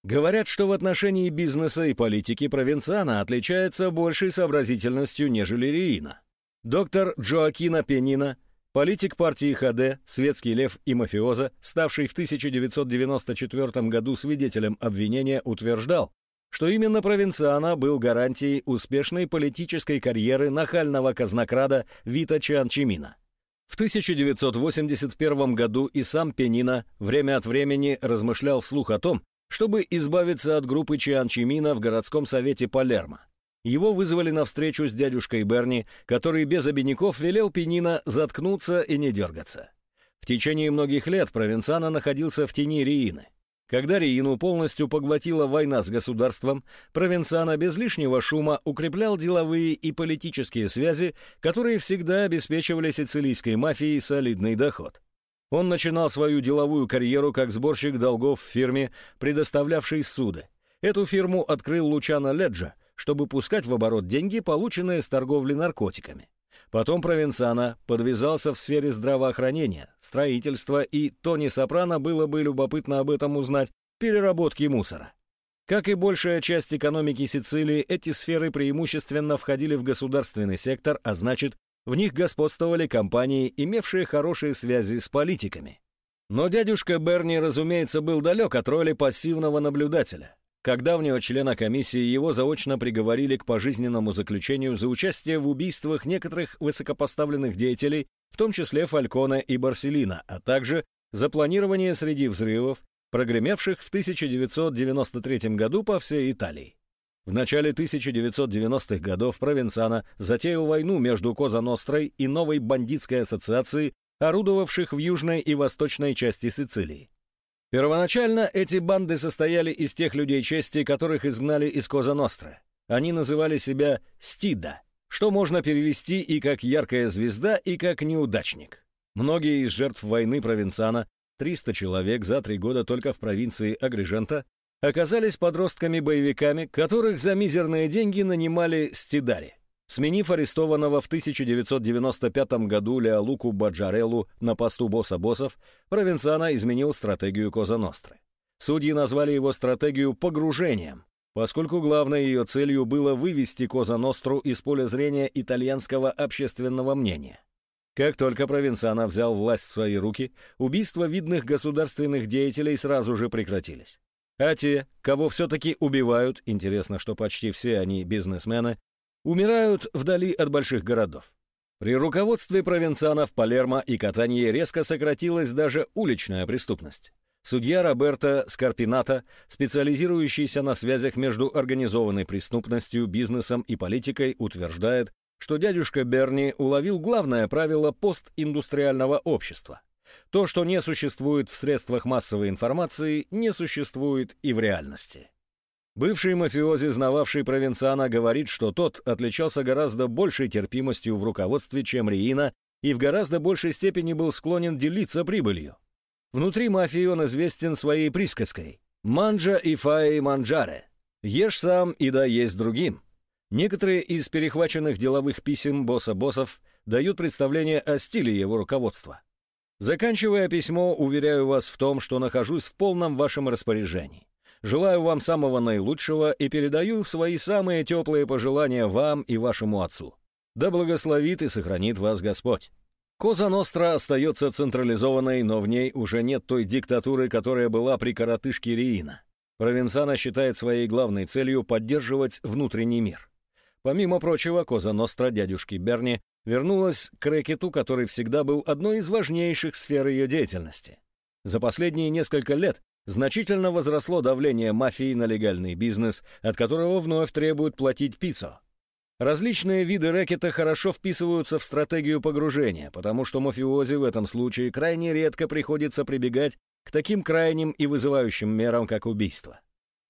Говорят, что в отношении бизнеса и политики провинциана отличается большей сообразительностью, нежели Риина. Доктор Джоакина Пенина, политик партии ХД, светский лев и мафиоза, ставший в 1994 году свидетелем обвинения, утверждал, что именно провинциана был гарантией успешной политической карьеры нахального казнокрада Вита Чианчимина. В 1981 году и сам Пенина время от времени размышлял вслух о том, чтобы избавиться от группы Чиан Чимина в городском совете Палермо. Его вызвали на встречу с дядюшкой Берни, который без обиняков велел Пенина заткнуться и не дергаться. В течение многих лет провинциана находился в тени Риины. Когда Риину полностью поглотила война с государством, провинциана без лишнего шума укреплял деловые и политические связи, которые всегда обеспечивали сицилийской мафии солидный доход. Он начинал свою деловую карьеру как сборщик долгов в фирме, предоставлявшей суды. Эту фирму открыл Лучано Леджа, чтобы пускать в оборот деньги, полученные с торговли наркотиками. Потом Провенцано подвязался в сфере здравоохранения, строительства и Тони Сопрано было бы любопытно об этом узнать, переработки мусора. Как и большая часть экономики Сицилии, эти сферы преимущественно входили в государственный сектор, а значит, в них господствовали компании, имевшие хорошие связи с политиками. Но дядюшка Берни, разумеется, был далек от роли пассивного наблюдателя. Как давнего члена комиссии его заочно приговорили к пожизненному заключению за участие в убийствах некоторых высокопоставленных деятелей, в том числе Фалькона и Барселина, а также за планирование среди взрывов, прогремевших в 1993 году по всей Италии. В начале 1990-х годов Провенцано затеял войну между Коза Нострой и новой бандитской ассоциацией, орудовавших в южной и восточной части Сицилии. Первоначально эти банды состояли из тех людей чести, которых изгнали из Коза Ностры. Они называли себя «стида», что можно перевести и как «яркая звезда», и как «неудачник». Многие из жертв войны Провенцано, 300 человек за три года только в провинции Агрижента, оказались подростками-боевиками, которых за мизерные деньги нанимали стидари. Сменив арестованного в 1995 году Леолуку Баджареллу на посту босса боссов, Провенцано изменил стратегию Коза Ностры. Судьи назвали его стратегию «погружением», поскольку главной ее целью было вывести Коза Ностру из поля зрения итальянского общественного мнения. Как только Провенцано взял власть в свои руки, убийства видных государственных деятелей сразу же прекратились. А те, кого все-таки убивают, интересно, что почти все они бизнесмены, умирают вдали от больших городов. При руководстве провинцианов Палермо и Катанье резко сократилась даже уличная преступность. Судья Роберто Скарпината, специализирующийся на связях между организованной преступностью, бизнесом и политикой, утверждает, что дядюшка Берни уловил главное правило постиндустриального общества. То, что не существует в средствах массовой информации, не существует и в реальности. Бывший мафиози, знававший провинциана, говорит, что тот отличался гораздо большей терпимостью в руководстве, чем Риина, и в гораздо большей степени был склонен делиться прибылью. Внутри мафии он известен своей присказкой «манджа и фаи манджаре». Ешь сам и да есть другим. Некоторые из перехваченных деловых писем босса боссов дают представление о стиле его руководства. Заканчивая письмо, уверяю вас в том, что нахожусь в полном вашем распоряжении. Желаю вам самого наилучшего и передаю свои самые теплые пожелания вам и вашему отцу. Да благословит и сохранит вас Господь. Коза Ностра остается централизованной, но в ней уже нет той диктатуры, которая была при коротышке Риина. Провенцана считает своей главной целью поддерживать внутренний мир. Помимо прочего, Коза Ностра дядюшки Берни вернулась к рэкету, который всегда был одной из важнейших сфер ее деятельности. За последние несколько лет значительно возросло давление мафии на легальный бизнес, от которого вновь требуют платить пиццу. Различные виды рэкета хорошо вписываются в стратегию погружения, потому что мафиози в этом случае крайне редко приходится прибегать к таким крайним и вызывающим мерам, как убийство.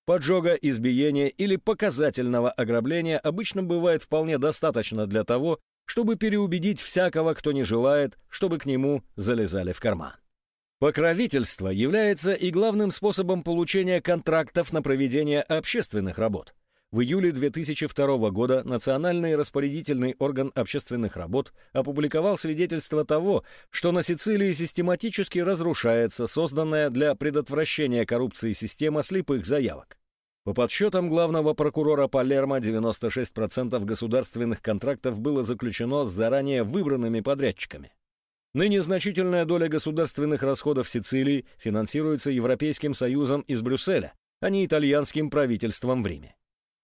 Поджога, избиения или показательного ограбления обычно бывает вполне достаточно для того, чтобы переубедить всякого, кто не желает, чтобы к нему залезали в карман. Покровительство является и главным способом получения контрактов на проведение общественных работ – в июле 2002 года Национальный распорядительный орган общественных работ опубликовал свидетельство того, что на Сицилии систематически разрушается созданная для предотвращения коррупции система слепых заявок. По подсчетам главного прокурора Палермо, 96% государственных контрактов было заключено с заранее выбранными подрядчиками. Ныне значительная доля государственных расходов Сицилии финансируется Европейским Союзом из Брюсселя, а не итальянским правительством в Риме.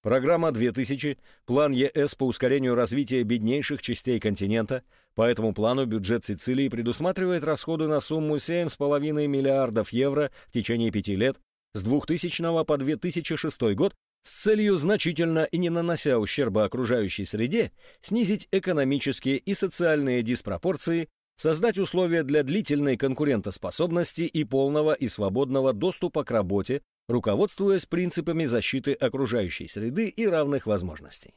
Программа 2000 – план ЕС по ускорению развития беднейших частей континента. По этому плану бюджет Сицилии предусматривает расходы на сумму 7,5 миллиардов евро в течение пяти лет с 2000 по 2006 год с целью значительно и не нанося ущерба окружающей среде снизить экономические и социальные диспропорции, создать условия для длительной конкурентоспособности и полного и свободного доступа к работе, руководствуясь принципами защиты окружающей среды и равных возможностей.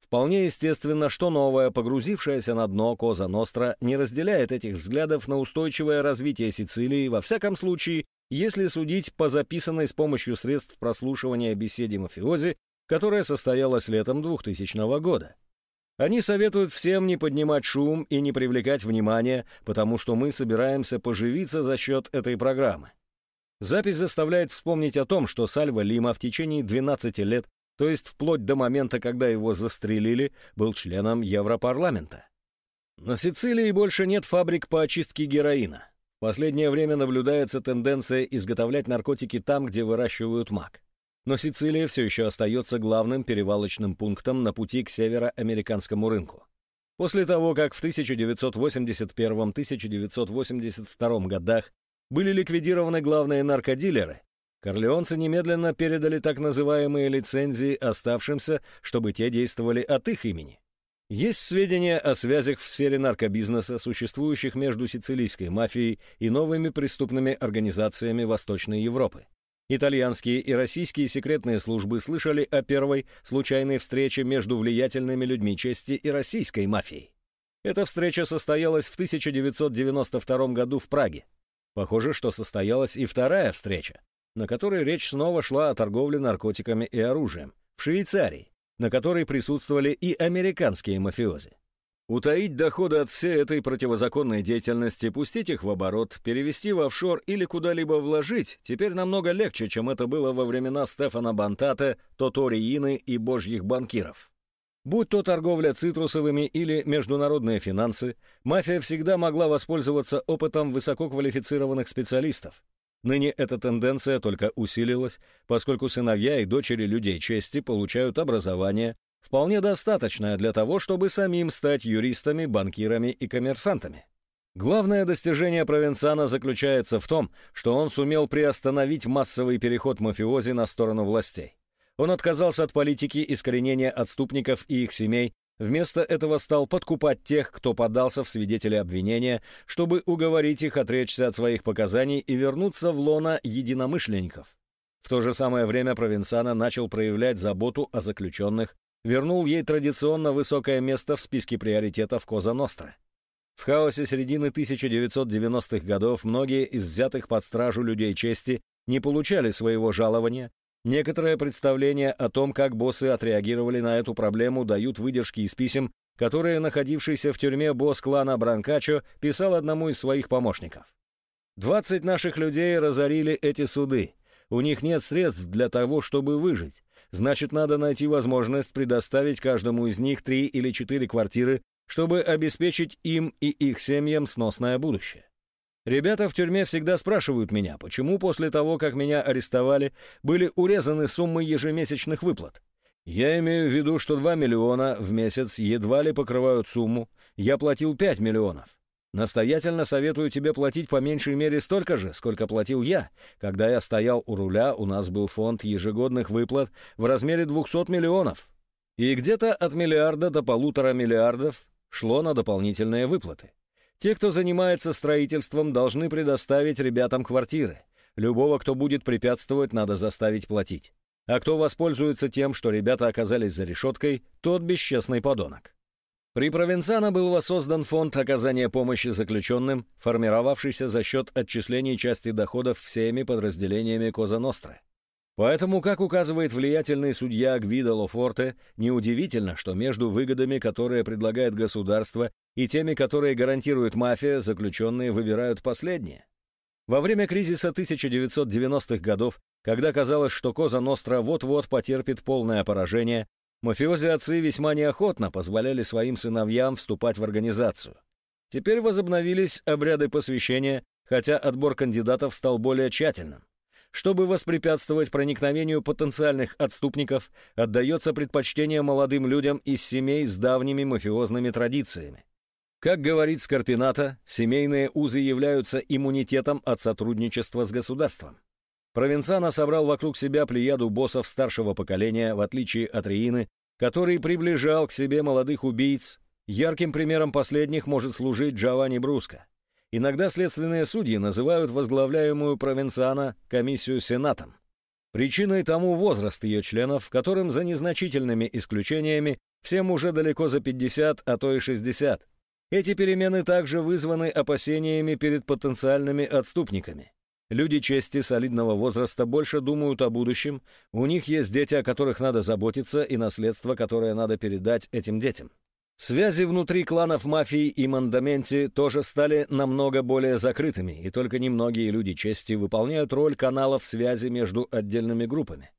Вполне естественно, что новая, погрузившаяся на дно Коза Ностра, не разделяет этих взглядов на устойчивое развитие Сицилии, во всяком случае, если судить по записанной с помощью средств прослушивания беседе мафиози, которая состоялась летом 2000 года. Они советуют всем не поднимать шум и не привлекать внимания, потому что мы собираемся поживиться за счет этой программы. Запись заставляет вспомнить о том, что Сальва Лима в течение 12 лет, то есть вплоть до момента, когда его застрелили, был членом Европарламента. На Сицилии больше нет фабрик по очистке героина. В последнее время наблюдается тенденция изготовлять наркотики там, где выращивают мак. Но Сицилия все еще остается главным перевалочным пунктом на пути к североамериканскому рынку. После того, как в 1981-1982 годах были ликвидированы главные наркодилеры, корлеонцы немедленно передали так называемые лицензии оставшимся, чтобы те действовали от их имени. Есть сведения о связях в сфере наркобизнеса, существующих между сицилийской мафией и новыми преступными организациями Восточной Европы. Итальянские и российские секретные службы слышали о первой случайной встрече между влиятельными людьми чести и российской мафией. Эта встреча состоялась в 1992 году в Праге. Похоже, что состоялась и вторая встреча, на которой речь снова шла о торговле наркотиками и оружием, в Швейцарии, на которой присутствовали и американские мафиози. Утаить доходы от всей этой противозаконной деятельности, пустить их в оборот, перевести в офшор или куда-либо вложить теперь намного легче, чем это было во времена Стефана Бантата, Тоториины и божьих банкиров. Будь то торговля цитрусовыми или международные финансы, мафия всегда могла воспользоваться опытом высококвалифицированных специалистов. Ныне эта тенденция только усилилась, поскольку сыновья и дочери людей чести получают образование, вполне достаточное для того, чтобы самим стать юристами, банкирами и коммерсантами. Главное достижение Провенцана заключается в том, что он сумел приостановить массовый переход мафиози на сторону властей. Он отказался от политики искоренения отступников и их семей, вместо этого стал подкупать тех, кто подался в свидетели обвинения, чтобы уговорить их отречься от своих показаний и вернуться в лона единомышленников. В то же самое время Провенцано начал проявлять заботу о заключенных, вернул ей традиционно высокое место в списке приоритетов Коза Ностра. В хаосе середины 1990-х годов многие из взятых под стражу людей чести не получали своего жалования, Некоторое представление о том, как боссы отреагировали на эту проблему, дают выдержки из писем, которые находившийся в тюрьме босс клана Бранкачо писал одному из своих помощников. «Двадцать наших людей разорили эти суды. У них нет средств для того, чтобы выжить. Значит, надо найти возможность предоставить каждому из них три или четыре квартиры, чтобы обеспечить им и их семьям сносное будущее. Ребята в тюрьме всегда спрашивают меня, почему после того, как меня арестовали, были урезаны суммы ежемесячных выплат. Я имею в виду, что 2 миллиона в месяц едва ли покрывают сумму, я платил 5 миллионов. Настоятельно советую тебе платить по меньшей мере столько же, сколько платил я. Когда я стоял у руля, у нас был фонд ежегодных выплат в размере 200 миллионов. И где-то от миллиарда до полутора миллиардов шло на дополнительные выплаты. Те, кто занимается строительством, должны предоставить ребятам квартиры. Любого, кто будет препятствовать, надо заставить платить. А кто воспользуется тем, что ребята оказались за решеткой, тот бесчестный подонок. При Провенцано был воссоздан фонд оказания помощи заключенным, формировавшийся за счет отчислений части доходов всеми подразделениями Коза Ностры. Поэтому, как указывает влиятельный судья Гвидо Лофорте, неудивительно, что между выгодами, которые предлагает государство, и теми, которые гарантирует мафия, заключенные выбирают последние. Во время кризиса 1990-х годов, когда казалось, что Коза Ностра вот-вот потерпит полное поражение, мафиози-отцы весьма неохотно позволяли своим сыновьям вступать в организацию. Теперь возобновились обряды посвящения, хотя отбор кандидатов стал более тщательным. Чтобы воспрепятствовать проникновению потенциальных отступников, отдается предпочтение молодым людям из семей с давними мафиозными традициями. Как говорит Скорпината, семейные узы являются иммунитетом от сотрудничества с государством. Провенцано собрал вокруг себя плеяду боссов старшего поколения, в отличие от Риины, который приближал к себе молодых убийц. Ярким примером последних может служить Джованни Бруско. Иногда следственные судьи называют возглавляемую провинциана комиссию сенатом. Причиной тому возраст ее членов, которым за незначительными исключениями всем уже далеко за 50, а то и 60. Эти перемены также вызваны опасениями перед потенциальными отступниками. Люди чести солидного возраста больше думают о будущем, у них есть дети, о которых надо заботиться, и наследство, которое надо передать этим детям. Связи внутри кланов мафии и мандаменти тоже стали намного более закрытыми, и только немногие люди чести выполняют роль каналов связи между отдельными группами.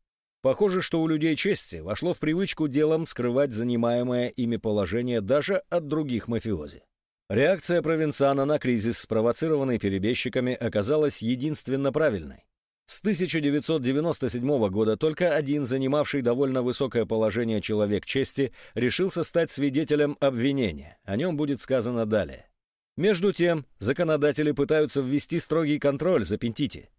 Похоже, что у людей чести вошло в привычку делом скрывать занимаемое ими положение даже от других мафиози. Реакция провинциана на кризис, спровоцированный перебежчиками, оказалась единственно правильной. С 1997 года только один занимавший довольно высокое положение человек чести решился стать свидетелем обвинения. О нем будет сказано далее. Между тем, законодатели пытаются ввести строгий контроль за Пентити.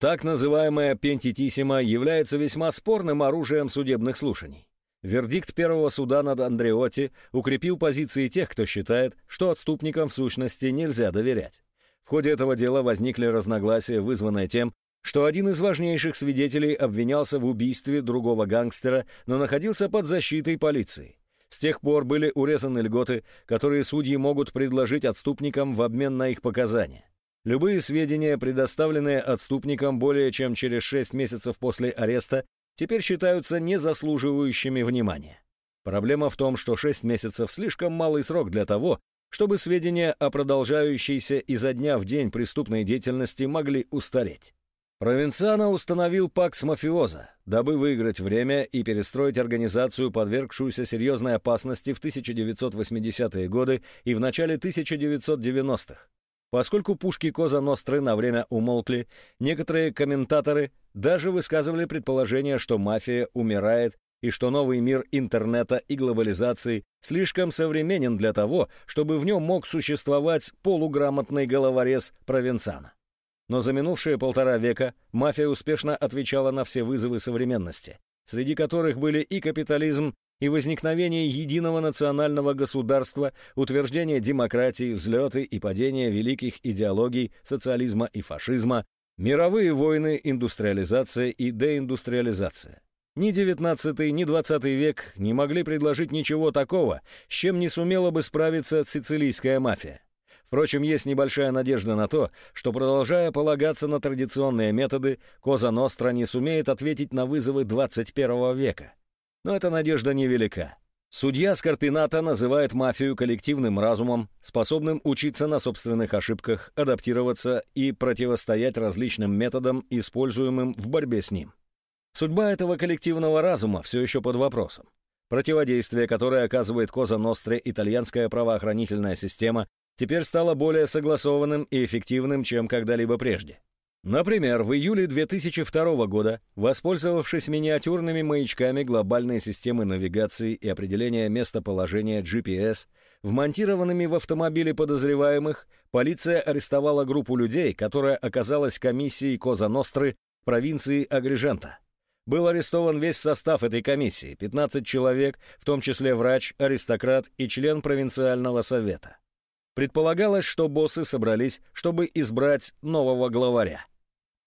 Так называемая пентитисима является весьма спорным оружием судебных слушаний. Вердикт первого суда над Андреоти укрепил позиции тех, кто считает, что отступникам в сущности нельзя доверять. В ходе этого дела возникли разногласия, вызванные тем, что один из важнейших свидетелей обвинялся в убийстве другого гангстера, но находился под защитой полиции. С тех пор были урезаны льготы, которые судьи могут предложить отступникам в обмен на их показания. Любые сведения, предоставленные отступникам более чем через 6 месяцев после ареста, теперь считаются не заслуживающими внимания. Проблема в том, что 6 месяцев слишком малый срок для того, чтобы сведения о продолжающейся изо дня в день преступной деятельности могли устареть. Провинциано установил пакс мафиоза, дабы выиграть время и перестроить организацию, подвергшуюся серьезной опасности в 1980-е годы и в начале 1990-х. Поскольку пушки Коза Ностры на время умолкли, некоторые комментаторы даже высказывали предположение, что мафия умирает и что новый мир интернета и глобализации слишком современен для того, чтобы в нем мог существовать полуграмотный головорез провинциана. Но за минувшие полтора века мафия успешно отвечала на все вызовы современности, среди которых были и капитализм, и возникновение единого национального государства, утверждение демократии, взлеты и падения великих идеологий социализма и фашизма, мировые войны, индустриализация и деиндустриализация. Ни XIX, ни XX век не могли предложить ничего такого, с чем не сумела бы справиться сицилийская мафия. Впрочем, есть небольшая надежда на то, что, продолжая полагаться на традиционные методы, Коза Ностра не сумеет ответить на вызовы 21 века. Но эта надежда невелика. Судья Скорпината называет мафию коллективным разумом, способным учиться на собственных ошибках, адаптироваться и противостоять различным методам, используемым в борьбе с ним. Судьба этого коллективного разума все еще под вопросом. Противодействие, которое оказывает Коза Ностре итальянская правоохранительная система, теперь стало более согласованным и эффективным, чем когда-либо прежде. Например, в июле 2002 года, воспользовавшись миниатюрными маячками глобальной системы навигации и определения местоположения GPS, вмонтированными в автомобили подозреваемых, полиция арестовала группу людей, которая оказалась комиссией Коза Ностры провинции Агрижента. Был арестован весь состав этой комиссии, 15 человек, в том числе врач, аристократ и член провинциального совета. Предполагалось, что боссы собрались, чтобы избрать нового главаря.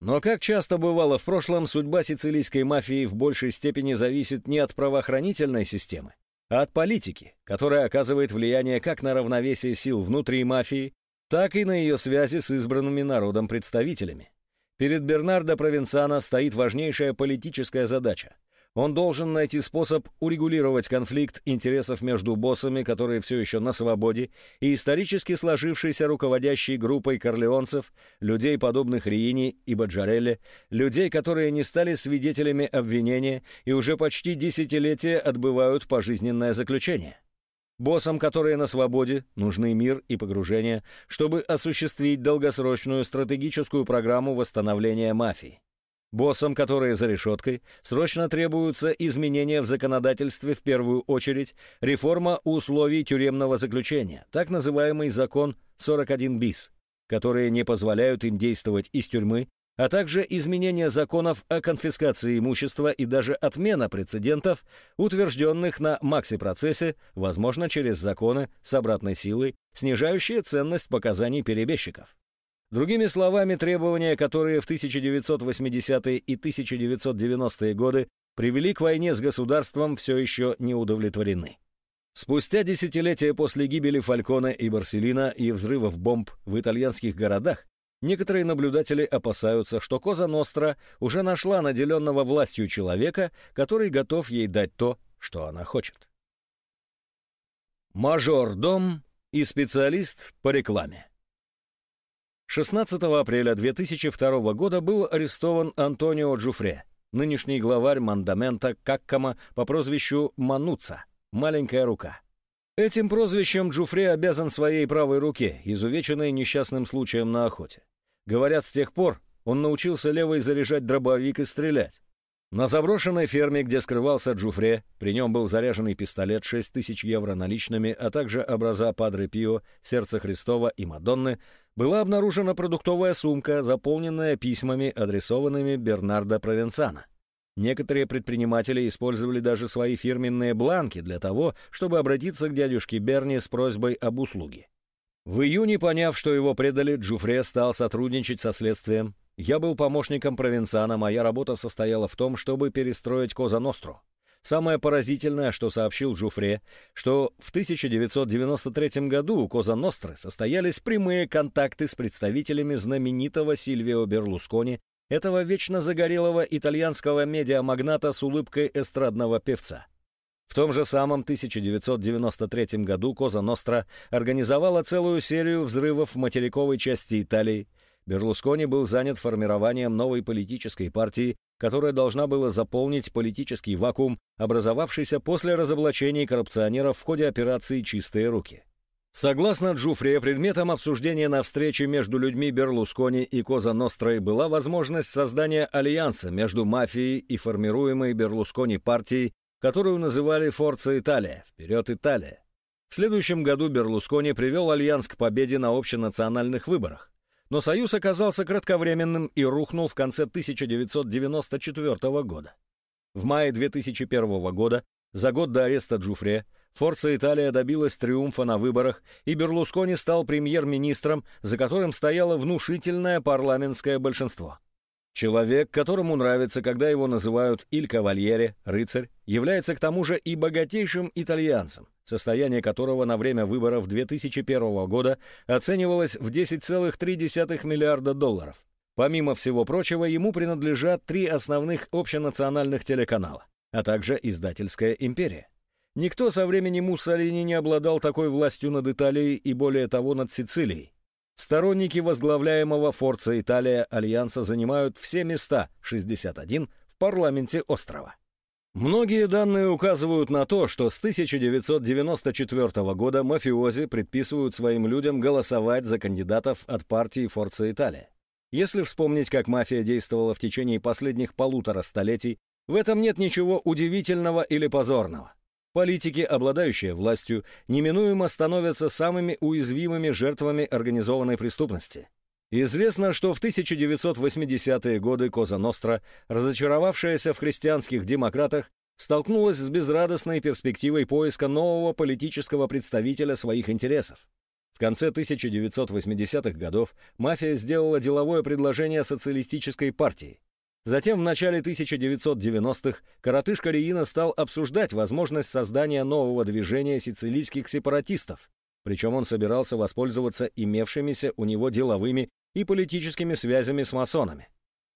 Но, как часто бывало в прошлом, судьба сицилийской мафии в большей степени зависит не от правоохранительной системы, а от политики, которая оказывает влияние как на равновесие сил внутри мафии, так и на ее связи с избранными народом представителями. Перед Бернардо Провенцано стоит важнейшая политическая задача. Он должен найти способ урегулировать конфликт интересов между боссами, которые все еще на свободе, и исторически сложившейся руководящей группой корлеонцев, людей, подобных Риини и Баджарелле, людей, которые не стали свидетелями обвинения и уже почти десятилетия отбывают пожизненное заключение. Боссам, которые на свободе, нужны мир и погружение, чтобы осуществить долгосрочную стратегическую программу восстановления мафии. Боссам, которые за решеткой, срочно требуются изменения в законодательстве, в первую очередь, реформа условий тюремного заключения, так называемый закон 41 БИС, которые не позволяют им действовать из тюрьмы а также изменение законов о конфискации имущества и даже отмена прецедентов, утвержденных на макси-процессе, возможно, через законы с обратной силой, снижающие ценность показаний перебежчиков. Другими словами, требования, которые в 1980-е и 1990-е годы привели к войне с государством, все еще не удовлетворены. Спустя десятилетия после гибели Фалькона и Барселина и взрывов бомб в итальянских городах, Некоторые наблюдатели опасаются, что Коза Ностра уже нашла наделенного властью человека, который готов ей дать то, что она хочет. Мажор-дом и специалист по рекламе. 16 апреля 2002 года был арестован Антонио Джуфре, нынешний главарь мандамента Каккама по прозвищу Мануца, «Маленькая рука». Этим прозвищем Джуфре обязан своей правой руке, изувеченной несчастным случаем на охоте. Говорят, с тех пор он научился левой заряжать дробовик и стрелять. На заброшенной ферме, где скрывался Джуфре, при нем был заряженный пистолет 6 тысяч евро наличными, а также образа Падре Пио, Сердца Христова и Мадонны, была обнаружена продуктовая сумка, заполненная письмами, адресованными Бернардо Провенцано. Некоторые предприниматели использовали даже свои фирменные бланки для того, чтобы обратиться к дядюшке Берни с просьбой об услуге. В июне, поняв, что его предали, Джуфре стал сотрудничать со следствием. Я был помощником провинциана, моя работа состояла в том, чтобы перестроить Коза Ностру. Самое поразительное, что сообщил Джуфре, что в 1993 году у Коза Ностры состоялись прямые контакты с представителями знаменитого Сильвио Берлускони, этого вечно загорелого итальянского медиамагната с улыбкой эстрадного певца. В том же самом 1993 году Коза Ностра организовала целую серию взрывов в материковой части Италии. Берлускони был занят формированием новой политической партии, которая должна была заполнить политический вакуум, образовавшийся после разоблачений коррупционеров в ходе операции «Чистые руки». Согласно Джуфре, предметом обсуждения на встрече между людьми Берлускони и Коза Нострой была возможность создания альянса между мафией и формируемой Берлускони партией которую называли «Форца Италия» — «Вперед Италия». В следующем году Берлускони привел Альянс к победе на общенациональных выборах. Но союз оказался кратковременным и рухнул в конце 1994 года. В мае 2001 года, за год до ареста Джуфре, Форца Италия добилась триумфа на выборах, и Берлускони стал премьер-министром, за которым стояло внушительное парламентское большинство. Человек, которому нравится, когда его называют «иль кавальере», «рыцарь», является к тому же и богатейшим итальянцем, состояние которого на время выборов 2001 года оценивалось в 10,3 миллиарда долларов. Помимо всего прочего, ему принадлежат три основных общенациональных телеканала, а также издательская империя. Никто со времени Муссолини не обладал такой властью над Италией и более того над Сицилией. Сторонники возглавляемого Форца Италия Альянса занимают все места, 61, в парламенте острова. Многие данные указывают на то, что с 1994 года мафиози предписывают своим людям голосовать за кандидатов от партии Форца Италия. Если вспомнить, как мафия действовала в течение последних полутора столетий, в этом нет ничего удивительного или позорного. Политики, обладающие властью, неминуемо становятся самыми уязвимыми жертвами организованной преступности. Известно, что в 1980-е годы Коза Ностра, разочаровавшаяся в христианских демократах, столкнулась с безрадостной перспективой поиска нового политического представителя своих интересов. В конце 1980-х годов мафия сделала деловое предложение социалистической партии. Затем в начале 1990-х коротышка Риина стал обсуждать возможность создания нового движения сицилийских сепаратистов, причем он собирался воспользоваться имевшимися у него деловыми и политическими связями с масонами.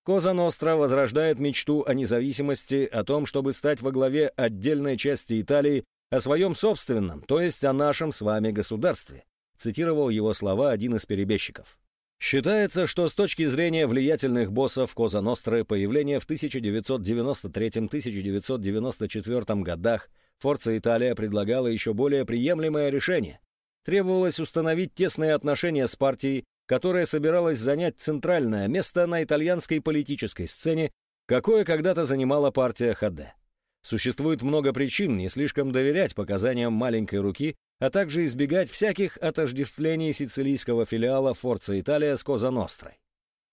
Коза Ностра возрождает мечту о независимости, о том, чтобы стать во главе отдельной части Италии, о своем собственном, то есть о нашем с вами государстве, цитировал его слова один из перебежчиков. Считается, что с точки зрения влиятельных боссов Коза Ностры появление в 1993-1994 годах Форца Италия предлагала еще более приемлемое решение. Требовалось установить тесные отношения с партией, которая собиралась занять центральное место на итальянской политической сцене, какое когда-то занимала партия ХД. Существует много причин не слишком доверять показаниям маленькой руки а также избегать всяких отождествлений сицилийского филиала Форца Италия с Коза Нострой.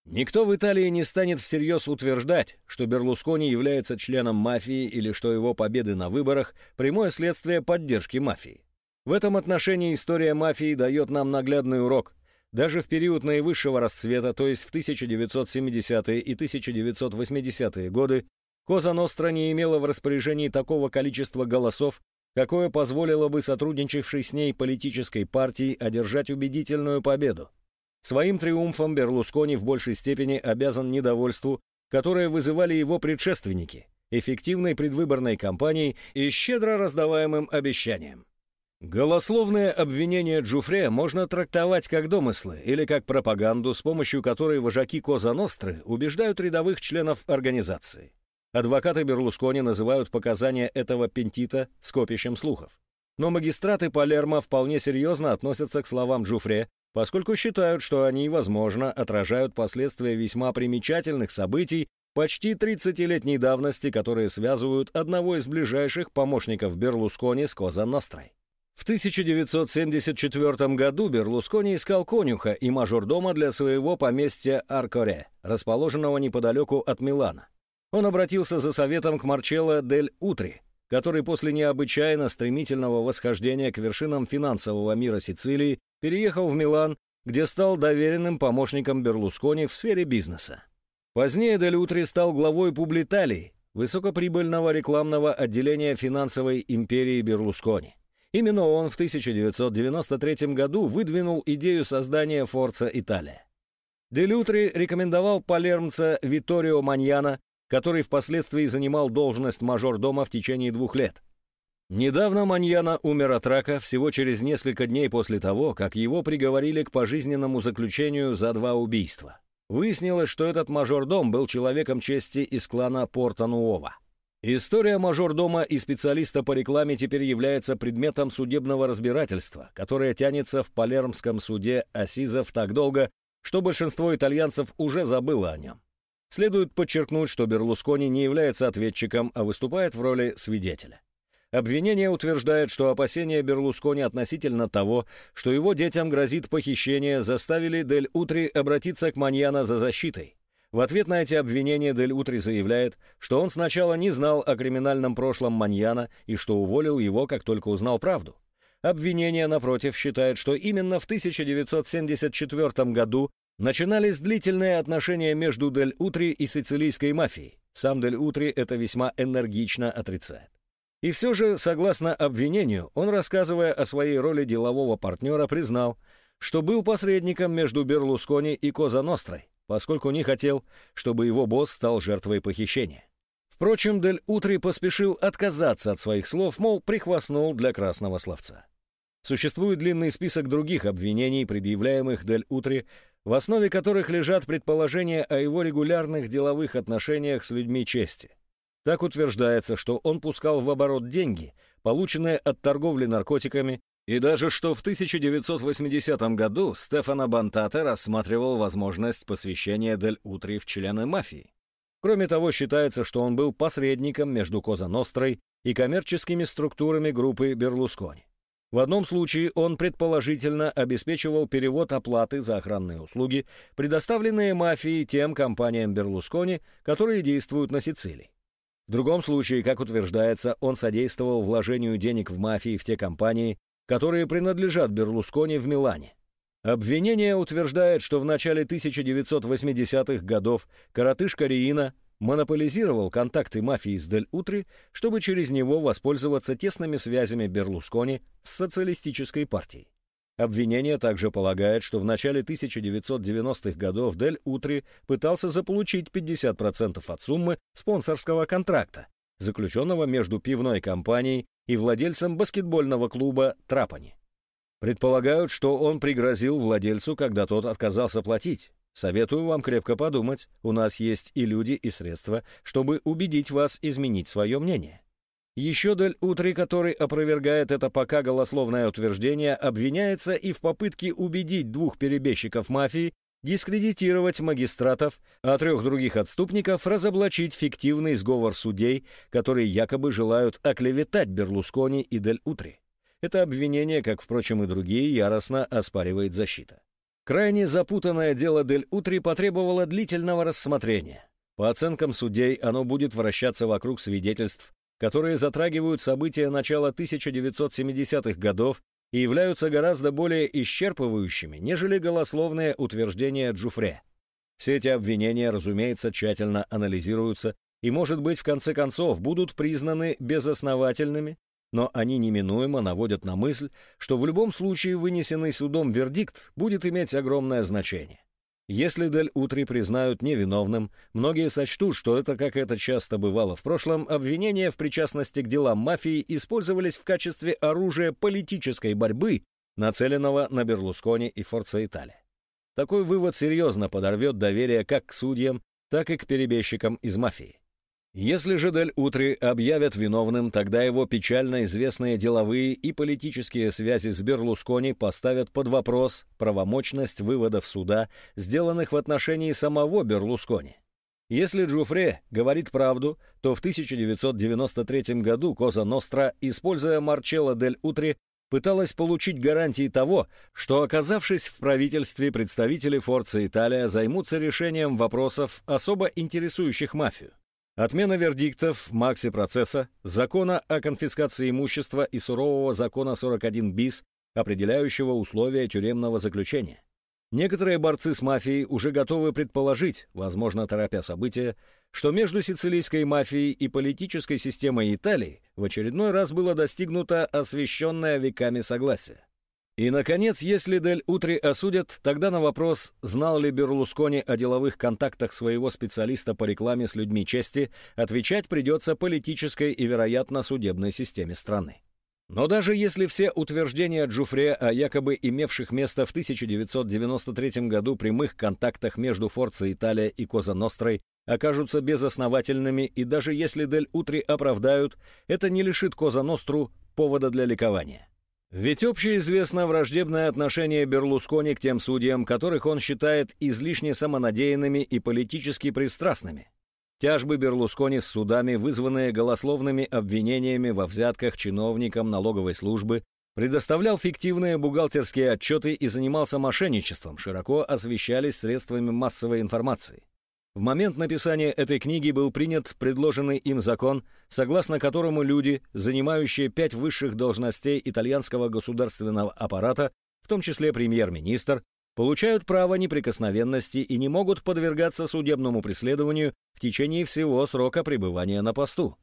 Никто в Италии не станет всерьез утверждать, что Берлускони является членом мафии или что его победы на выборах – прямое следствие поддержки мафии. В этом отношении история мафии дает нам наглядный урок. Даже в период наивысшего расцвета, то есть в 1970-е и 1980-е годы, Коза Ностра не имела в распоряжении такого количества голосов, какое позволило бы сотрудничавшей с ней политической партии одержать убедительную победу. Своим триумфом Берлускони в большей степени обязан недовольству, которое вызывали его предшественники, эффективной предвыборной кампанией и щедро раздаваемым обещаниям. Голословные обвинения Джуфре можно трактовать как домыслы или как пропаганду, с помощью которой вожаки Коза Ностры убеждают рядовых членов организации. Адвокаты Берлускони называют показания этого пентита скопищем слухов. Но магистраты Палермо вполне серьезно относятся к словам Джуфре, поскольку считают, что они, возможно, отражают последствия весьма примечательных событий почти 30-летней давности, которые связывают одного из ближайших помощников Берлускони с Коза Нострой. В 1974 году Берлускони искал конюха и мажордома для своего поместья Аркоре, расположенного неподалеку от Милана. Он обратился за советом к Марчелло дель Утри, который после необычайно стремительного восхождения к вершинам финансового мира Сицилии переехал в Милан, где стал доверенным помощником Берлускони в сфере бизнеса. Позднее Дель Утри стал главой Публиталии, высокоприбыльного рекламного отделения финансовой империи Берлускони. Именно он в 1993 году выдвинул идею создания Форца Италия. Делютри рекомендовал палермца Витторио Маньяна который впоследствии занимал должность мажор-дома в течение двух лет. Недавно Маньяна умер от рака всего через несколько дней после того, как его приговорили к пожизненному заключению за два убийства. Выяснилось, что этот мажор-дом был человеком чести из клана Порта-Нуова. История мажор-дома и специалиста по рекламе теперь является предметом судебного разбирательства, которое тянется в Палермском суде Асизов так долго, что большинство итальянцев уже забыло о нем. Следует подчеркнуть, что Берлускони не является ответчиком, а выступает в роли свидетеля. Обвинение утверждает, что опасения Берлускони относительно того, что его детям грозит похищение, заставили Дель Утри обратиться к Маньяна за защитой. В ответ на эти обвинения Дель Утри заявляет, что он сначала не знал о криминальном прошлом Маньяна и что уволил его, как только узнал правду. Обвинение, напротив, считает, что именно в 1974 году Начинались длительные отношения между Дель Утри и сицилийской мафией. Сам Дель Утри это весьма энергично отрицает. И все же, согласно обвинению, он, рассказывая о своей роли делового партнера, признал, что был посредником между Берлускони и Коза Нострой, поскольку не хотел, чтобы его босс стал жертвой похищения. Впрочем, Дель Утри поспешил отказаться от своих слов, мол, прихвастнул для красного словца. Существует длинный список других обвинений, предъявляемых Дель Утри, в основе которых лежат предположения о его регулярных деловых отношениях с людьми чести. Так утверждается, что он пускал в оборот деньги, полученные от торговли наркотиками, и даже что в 1980 году Стефано Бантате рассматривал возможность посвящения Дель Утри в члены мафии. Кроме того, считается, что он был посредником между Коза Нострой и коммерческими структурами группы Берлускони. В одном случае он предположительно обеспечивал перевод оплаты за охранные услуги, предоставленные мафией тем компаниям Берлускони, которые действуют на Сицилии. В другом случае, как утверждается, он содействовал вложению денег в мафии в те компании, которые принадлежат Берлускони в Милане. Обвинение утверждает, что в начале 1980-х годов коротышка Риина монополизировал контакты мафии с Дель Утри, чтобы через него воспользоваться тесными связями Берлускони с социалистической партией. Обвинение также полагает, что в начале 1990-х годов Дель Утри пытался заполучить 50% от суммы спонсорского контракта, заключенного между пивной компанией и владельцем баскетбольного клуба «Трапани». Предполагают, что он пригрозил владельцу, когда тот отказался платить. Советую вам крепко подумать. У нас есть и люди, и средства, чтобы убедить вас изменить свое мнение. Еще Дель Утри, который опровергает это пока голословное утверждение, обвиняется и в попытке убедить двух перебежчиков мафии дискредитировать магистратов, а трех других отступников разоблачить фиктивный сговор судей, которые якобы желают оклеветать Берлускони и Дель Утри. Это обвинение, как, впрочем, и другие, яростно оспаривает защита. Крайне запутанное дело Дель Утри потребовало длительного рассмотрения. По оценкам судей, оно будет вращаться вокруг свидетельств, которые затрагивают события начала 1970-х годов и являются гораздо более исчерпывающими, нежели голословные утверждения Джуфре. Все эти обвинения, разумеется, тщательно анализируются и, может быть, в конце концов будут признаны безосновательными но они неминуемо наводят на мысль, что в любом случае вынесенный судом вердикт будет иметь огромное значение. Если Дель Утри признают невиновным, многие сочтут, что это, как это часто бывало в прошлом, обвинения в причастности к делам мафии использовались в качестве оружия политической борьбы, нацеленного на Берлускони и Форца Италия. Такой вывод серьезно подорвет доверие как к судьям, так и к перебежчикам из мафии. Если же Дель Утри объявят виновным, тогда его печально известные деловые и политические связи с Берлускони поставят под вопрос правомочность выводов суда, сделанных в отношении самого Берлускони. Если Джуфре говорит правду, то в 1993 году Коза Ностра, используя Марчелло Дель Утри, пыталась получить гарантии того, что, оказавшись в правительстве, представители Форца Италия займутся решением вопросов, особо интересующих мафию. Отмена вердиктов, макси-процесса, закона о конфискации имущества и сурового закона 41 БИС, определяющего условия тюремного заключения. Некоторые борцы с мафией уже готовы предположить, возможно, торопя события, что между сицилийской мафией и политической системой Италии в очередной раз было достигнуто освященное веками согласие. И, наконец, если Дель Утри осудят, тогда на вопрос, знал ли Берлускони о деловых контактах своего специалиста по рекламе с людьми чести, отвечать придется политической и, вероятно, судебной системе страны. Но даже если все утверждения Джуфре о якобы имевших место в 1993 году прямых контактах между Форца Италия и Коза Нострой окажутся безосновательными, и даже если Дель Утри оправдают, это не лишит Коза Ностру повода для ликования. Ведь общеизвестно враждебное отношение Берлускони к тем судьям, которых он считает излишне самонадеянными и политически пристрастными. Тяжбы Берлускони с судами, вызванные голословными обвинениями во взятках чиновникам налоговой службы, предоставлял фиктивные бухгалтерские отчеты и занимался мошенничеством, широко освещались средствами массовой информации. В момент написания этой книги был принят предложенный им закон, согласно которому люди, занимающие пять высших должностей итальянского государственного аппарата, в том числе премьер-министр, получают право неприкосновенности и не могут подвергаться судебному преследованию в течение всего срока пребывания на посту.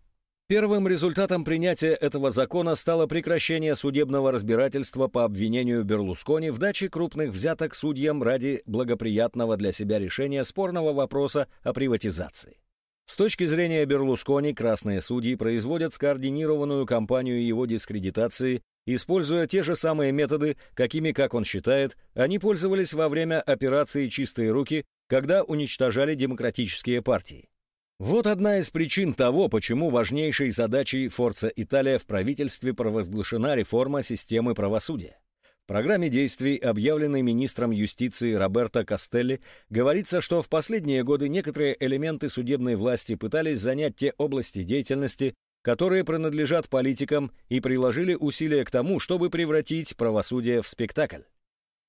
Первым результатом принятия этого закона стало прекращение судебного разбирательства по обвинению Берлускони в даче крупных взяток судьям ради благоприятного для себя решения спорного вопроса о приватизации. С точки зрения Берлускони, красные судьи производят скоординированную кампанию его дискредитации, используя те же самые методы, какими, как он считает, они пользовались во время операции «Чистые руки», когда уничтожали демократические партии. Вот одна из причин того, почему важнейшей задачей Форца Италия в правительстве провозглашена реформа системы правосудия. В программе действий, объявленной министром юстиции Роберто Кастелли, говорится, что в последние годы некоторые элементы судебной власти пытались занять те области деятельности, которые принадлежат политикам и приложили усилия к тому, чтобы превратить правосудие в спектакль.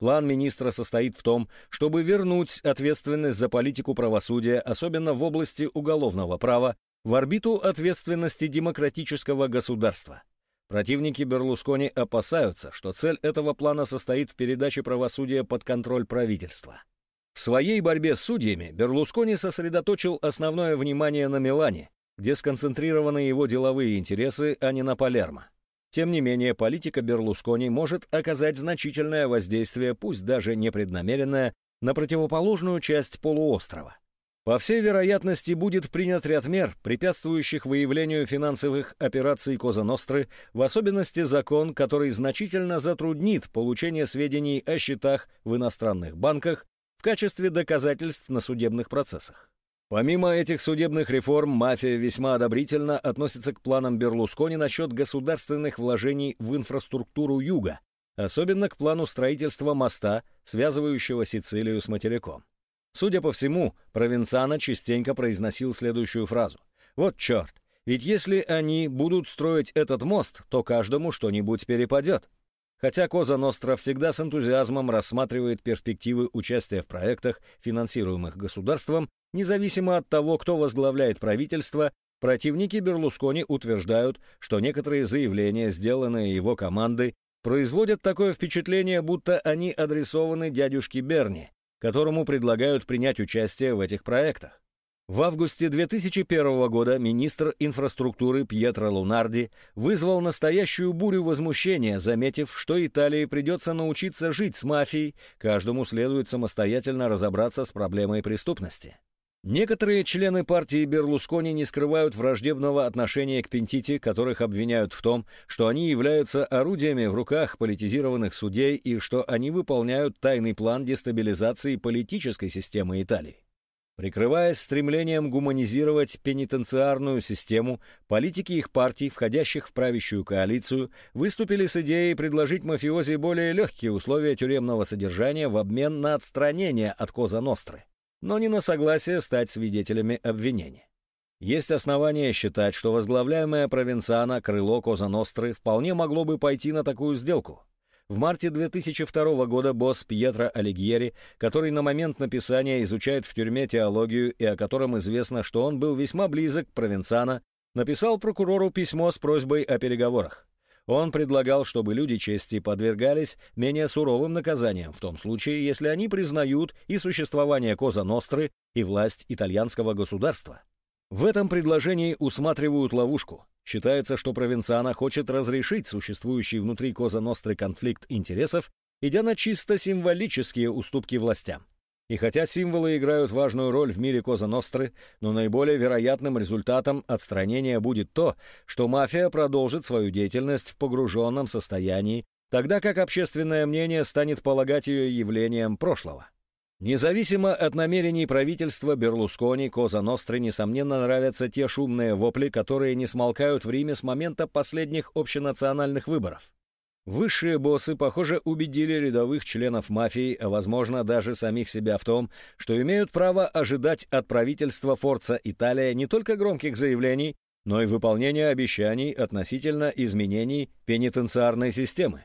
План министра состоит в том, чтобы вернуть ответственность за политику правосудия, особенно в области уголовного права, в орбиту ответственности демократического государства. Противники Берлускони опасаются, что цель этого плана состоит в передаче правосудия под контроль правительства. В своей борьбе с судьями Берлускони сосредоточил основное внимание на Милане, где сконцентрированы его деловые интересы, а не на Палермо. Тем не менее, политика Берлускони может оказать значительное воздействие, пусть даже непреднамеренное, на противоположную часть полуострова. По всей вероятности, будет принят ряд мер, препятствующих выявлению финансовых операций Коза Ностры, в особенности закон, который значительно затруднит получение сведений о счетах в иностранных банках в качестве доказательств на судебных процессах. Помимо этих судебных реформ, мафия весьма одобрительно относится к планам Берлускони насчет государственных вложений в инфраструктуру Юга, особенно к плану строительства моста, связывающего Сицилию с материком. Судя по всему, Провенцано частенько произносил следующую фразу. «Вот черт, ведь если они будут строить этот мост, то каждому что-нибудь перепадет». Хотя Коза Ностра всегда с энтузиазмом рассматривает перспективы участия в проектах, финансируемых государством, независимо от того, кто возглавляет правительство, противники Берлускони утверждают, что некоторые заявления, сделанные его командой, производят такое впечатление, будто они адресованы дядюшке Берни, которому предлагают принять участие в этих проектах. В августе 2001 года министр инфраструктуры Пьетро Лунарди вызвал настоящую бурю возмущения, заметив, что Италии придется научиться жить с мафией, каждому следует самостоятельно разобраться с проблемой преступности. Некоторые члены партии Берлускони не скрывают враждебного отношения к Пентити, которых обвиняют в том, что они являются орудиями в руках политизированных судей и что они выполняют тайный план дестабилизации политической системы Италии. Прикрываясь стремлением гуманизировать пенитенциарную систему, политики их партий, входящих в правящую коалицию, выступили с идеей предложить мафиози более легкие условия тюремного содержания в обмен на отстранение от Коза Ностры, но не на согласие стать свидетелями обвинения. Есть основания считать, что возглавляемое провинциана крыло Коза Ностры вполне могло бы пойти на такую сделку – в марте 2002 года босс Пьетро Алигьери, который на момент написания изучает в тюрьме теологию и о котором известно, что он был весьма близок к Провенцано, написал прокурору письмо с просьбой о переговорах. Он предлагал, чтобы люди чести подвергались менее суровым наказаниям в том случае, если они признают и существование Коза Ностры, и власть итальянского государства. В этом предложении усматривают ловушку. Считается, что Провенцано хочет разрешить существующий внутри Коза Ностры конфликт интересов, идя на чисто символические уступки властям. И хотя символы играют важную роль в мире Коза Ностры, но наиболее вероятным результатом отстранения будет то, что мафия продолжит свою деятельность в погруженном состоянии, тогда как общественное мнение станет полагать ее явлением прошлого. Независимо от намерений правительства Берлускони, Коза Ностры, несомненно, нравятся те шумные вопли, которые не смолкают в Риме с момента последних общенациональных выборов. Высшие боссы, похоже, убедили рядовых членов мафии, а возможно даже самих себя в том, что имеют право ожидать от правительства Форца Италия не только громких заявлений, но и выполнения обещаний относительно изменений пенитенциарной системы.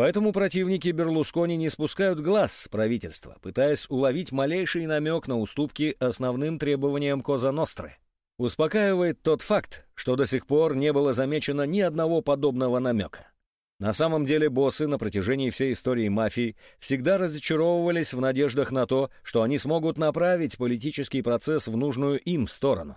Поэтому противники Берлускони не спускают глаз с правительства, пытаясь уловить малейший намек на уступки основным требованиям Коза Ностры. Успокаивает тот факт, что до сих пор не было замечено ни одного подобного намека. На самом деле боссы на протяжении всей истории мафии всегда разочаровывались в надеждах на то, что они смогут направить политический процесс в нужную им сторону.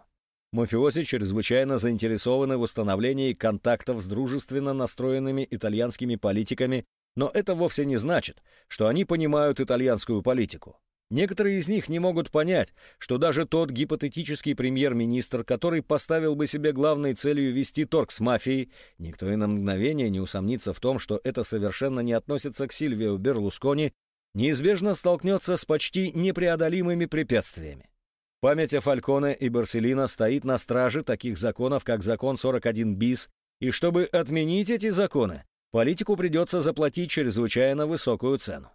Мафиози чрезвычайно заинтересованы в установлении контактов с дружественно настроенными итальянскими политиками, но это вовсе не значит, что они понимают итальянскую политику. Некоторые из них не могут понять, что даже тот гипотетический премьер-министр, который поставил бы себе главной целью вести торг с мафией, никто и на мгновение не усомнится в том, что это совершенно не относится к Сильвио Берлускони, неизбежно столкнется с почти непреодолимыми препятствиями. Память о Фальконе и Барселино стоит на страже таких законов, как закон 41 БИС, и чтобы отменить эти законы, политику придется заплатить чрезвычайно высокую цену.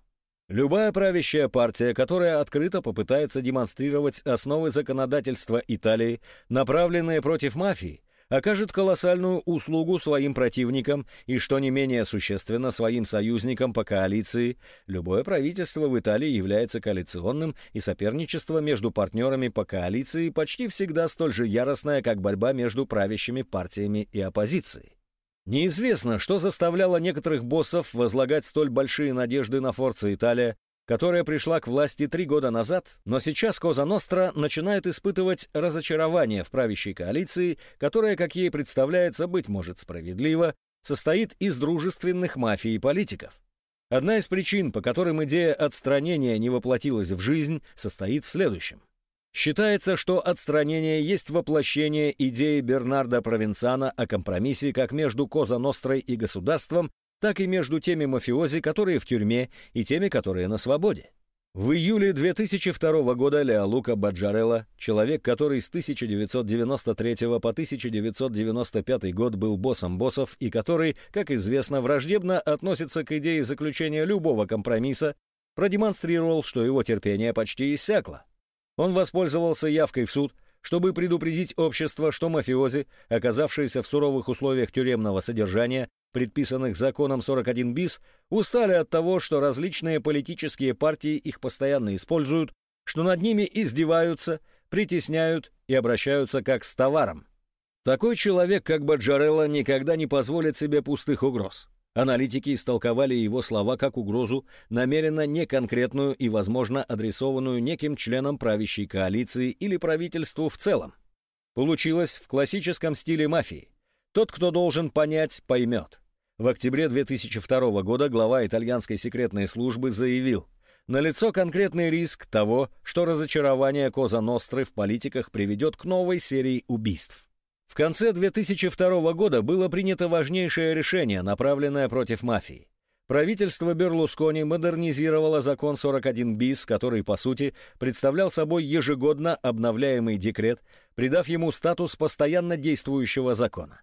Любая правящая партия, которая открыто попытается демонстрировать основы законодательства Италии, направленные против мафии, окажет колоссальную услугу своим противникам и, что не менее существенно, своим союзникам по коалиции. Любое правительство в Италии является коалиционным, и соперничество между партнерами по коалиции почти всегда столь же яростное, как борьба между правящими партиями и оппозицией. Неизвестно, что заставляло некоторых боссов возлагать столь большие надежды на Форца Италия, которая пришла к власти три года назад, но сейчас Коза Ностра начинает испытывать разочарование в правящей коалиции, которая, как ей представляется, быть может справедливо, состоит из дружественных мафий и политиков. Одна из причин, по которым идея отстранения не воплотилась в жизнь, состоит в следующем. Считается, что отстранение есть воплощение идеи Бернарда Провенцана о компромиссе как между Коза Нострой и государством, так и между теми мафиози, которые в тюрьме, и теми, которые на свободе. В июле 2002 года Леолука Баджарелла, человек, который с 1993 по 1995 год был боссом боссов и который, как известно, враждебно относится к идее заключения любого компромисса, продемонстрировал, что его терпение почти иссякло. Он воспользовался явкой в суд, чтобы предупредить общество, что мафиози, оказавшиеся в суровых условиях тюремного содержания, предписанных законом 41 БИС, устали от того, что различные политические партии их постоянно используют, что над ними издеваются, притесняют и обращаются как с товаром. Такой человек, как Баджарелла, никогда не позволит себе пустых угроз. Аналитики истолковали его слова как угрозу, намеренно неконкретную и, возможно, адресованную неким членам правящей коалиции или правительству в целом. Получилось в классическом стиле мафии. Тот, кто должен понять, поймет. В октябре 2002 года глава итальянской секретной службы заявил, налицо конкретный риск того, что разочарование Коза Ностры в политиках приведет к новой серии убийств. В конце 2002 года было принято важнейшее решение, направленное против мафии. Правительство Берлускони модернизировало закон 41 БИС, который, по сути, представлял собой ежегодно обновляемый декрет, придав ему статус постоянно действующего закона.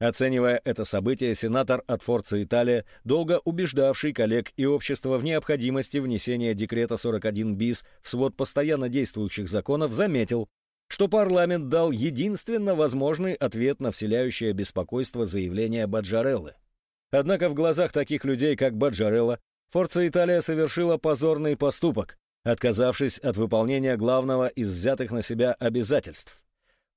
Оценивая это событие, сенатор от Форца Италия, долго убеждавший коллег и общество в необходимости внесения декрета 41 БИС в свод постоянно действующих законов, заметил, что парламент дал единственно возможный ответ на вселяющее беспокойство заявление Баджареллы. Однако в глазах таких людей, как Баджарелла, Форца Италия совершила позорный поступок, отказавшись от выполнения главного из взятых на себя обязательств.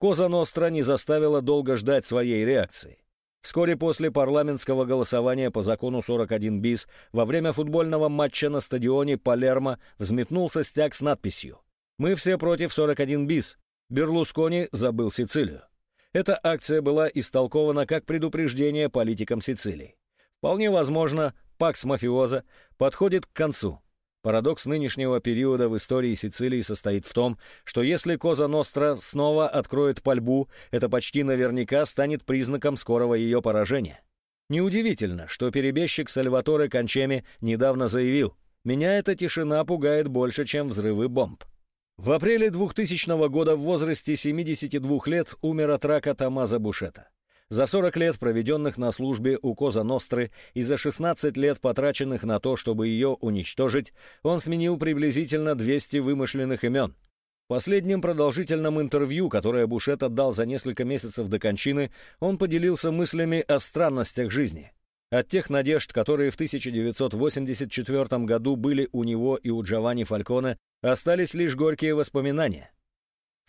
Коза Ностра не заставила долго ждать своей реакции. Вскоре после парламентского голосования по закону 41 БИС во время футбольного матча на стадионе Палермо взметнулся стяг с надписью «Мы все против 41 БИС. Берлускони забыл Сицилию. Эта акция была истолкована как предупреждение политикам Сицилии. Вполне возможно, пакс мафиоза подходит к концу. Парадокс нынешнего периода в истории Сицилии состоит в том, что если Коза Ностра снова откроет пальбу, это почти наверняка станет признаком скорого ее поражения. Неудивительно, что перебежчик Сальваторе Кончеми недавно заявил «Меня эта тишина пугает больше, чем взрывы бомб». В апреле 2000 года в возрасте 72 лет умер от рака Тамаза Бушета. За 40 лет, проведенных на службе у Коза Ностры, и за 16 лет, потраченных на то, чтобы ее уничтожить, он сменил приблизительно 200 вымышленных имен. В последнем продолжительном интервью, которое Бушет отдал за несколько месяцев до кончины, он поделился мыслями о странностях жизни. От тех надежд, которые в 1984 году были у него и у Джованни Фальконе, остались лишь горькие воспоминания.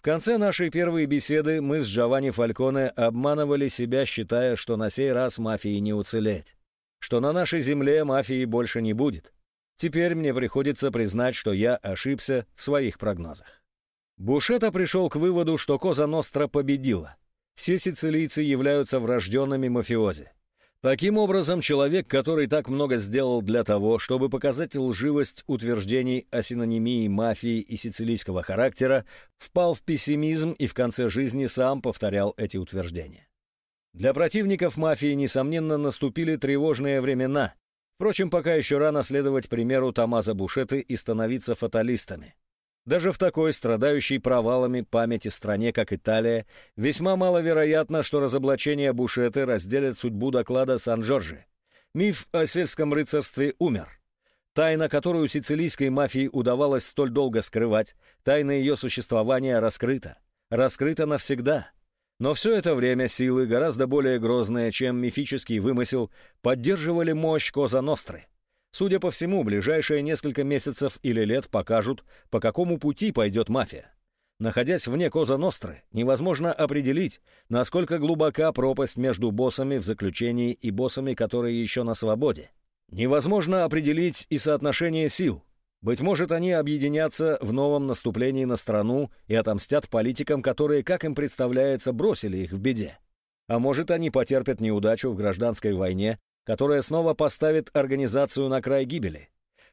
В конце нашей первой беседы мы с Джованни Фальконе обманывали себя, считая, что на сей раз мафии не уцелеть. что на нашей земле мафии больше не будет. Теперь мне приходится признать, что я ошибся в своих прогнозах. Бушета пришел к выводу, что Коза Ностра победила. Все сицилийцы являются врожденными мафиози. Таким образом, человек, который так много сделал для того, чтобы показать лживость утверждений о синонимии мафии и сицилийского характера, впал в пессимизм и в конце жизни сам повторял эти утверждения. Для противников мафии, несомненно, наступили тревожные времена. Впрочем, пока еще рано следовать примеру Томазо Бушеты и становиться фаталистами. Даже в такой страдающей провалами памяти стране, как Италия, весьма маловероятно, что разоблачение Бушеты разделит судьбу доклада Сан-Джорджи. Миф о сельском рыцарстве умер. Тайна, которую сицилийской мафии удавалось столь долго скрывать, тайна ее существования раскрыта. Раскрыта навсегда. Но все это время силы, гораздо более грозные, чем мифический вымысел, поддерживали мощь Коза Ностры. Судя по всему, ближайшие несколько месяцев или лет покажут, по какому пути пойдет мафия. Находясь вне Коза Ностры, невозможно определить, насколько глубока пропасть между боссами в заключении и боссами, которые еще на свободе. Невозможно определить и соотношение сил. Быть может, они объединятся в новом наступлении на страну и отомстят политикам, которые, как им представляется, бросили их в беде. А может, они потерпят неудачу в гражданской войне которая снова поставит организацию на край гибели.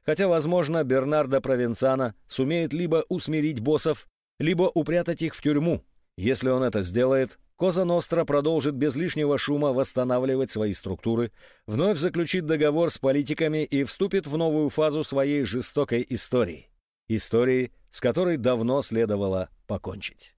Хотя, возможно, Бернардо Провенцано сумеет либо усмирить боссов, либо упрятать их в тюрьму. Если он это сделает, Коза Ностра продолжит без лишнего шума восстанавливать свои структуры, вновь заключит договор с политиками и вступит в новую фазу своей жестокой истории. Истории, с которой давно следовало покончить.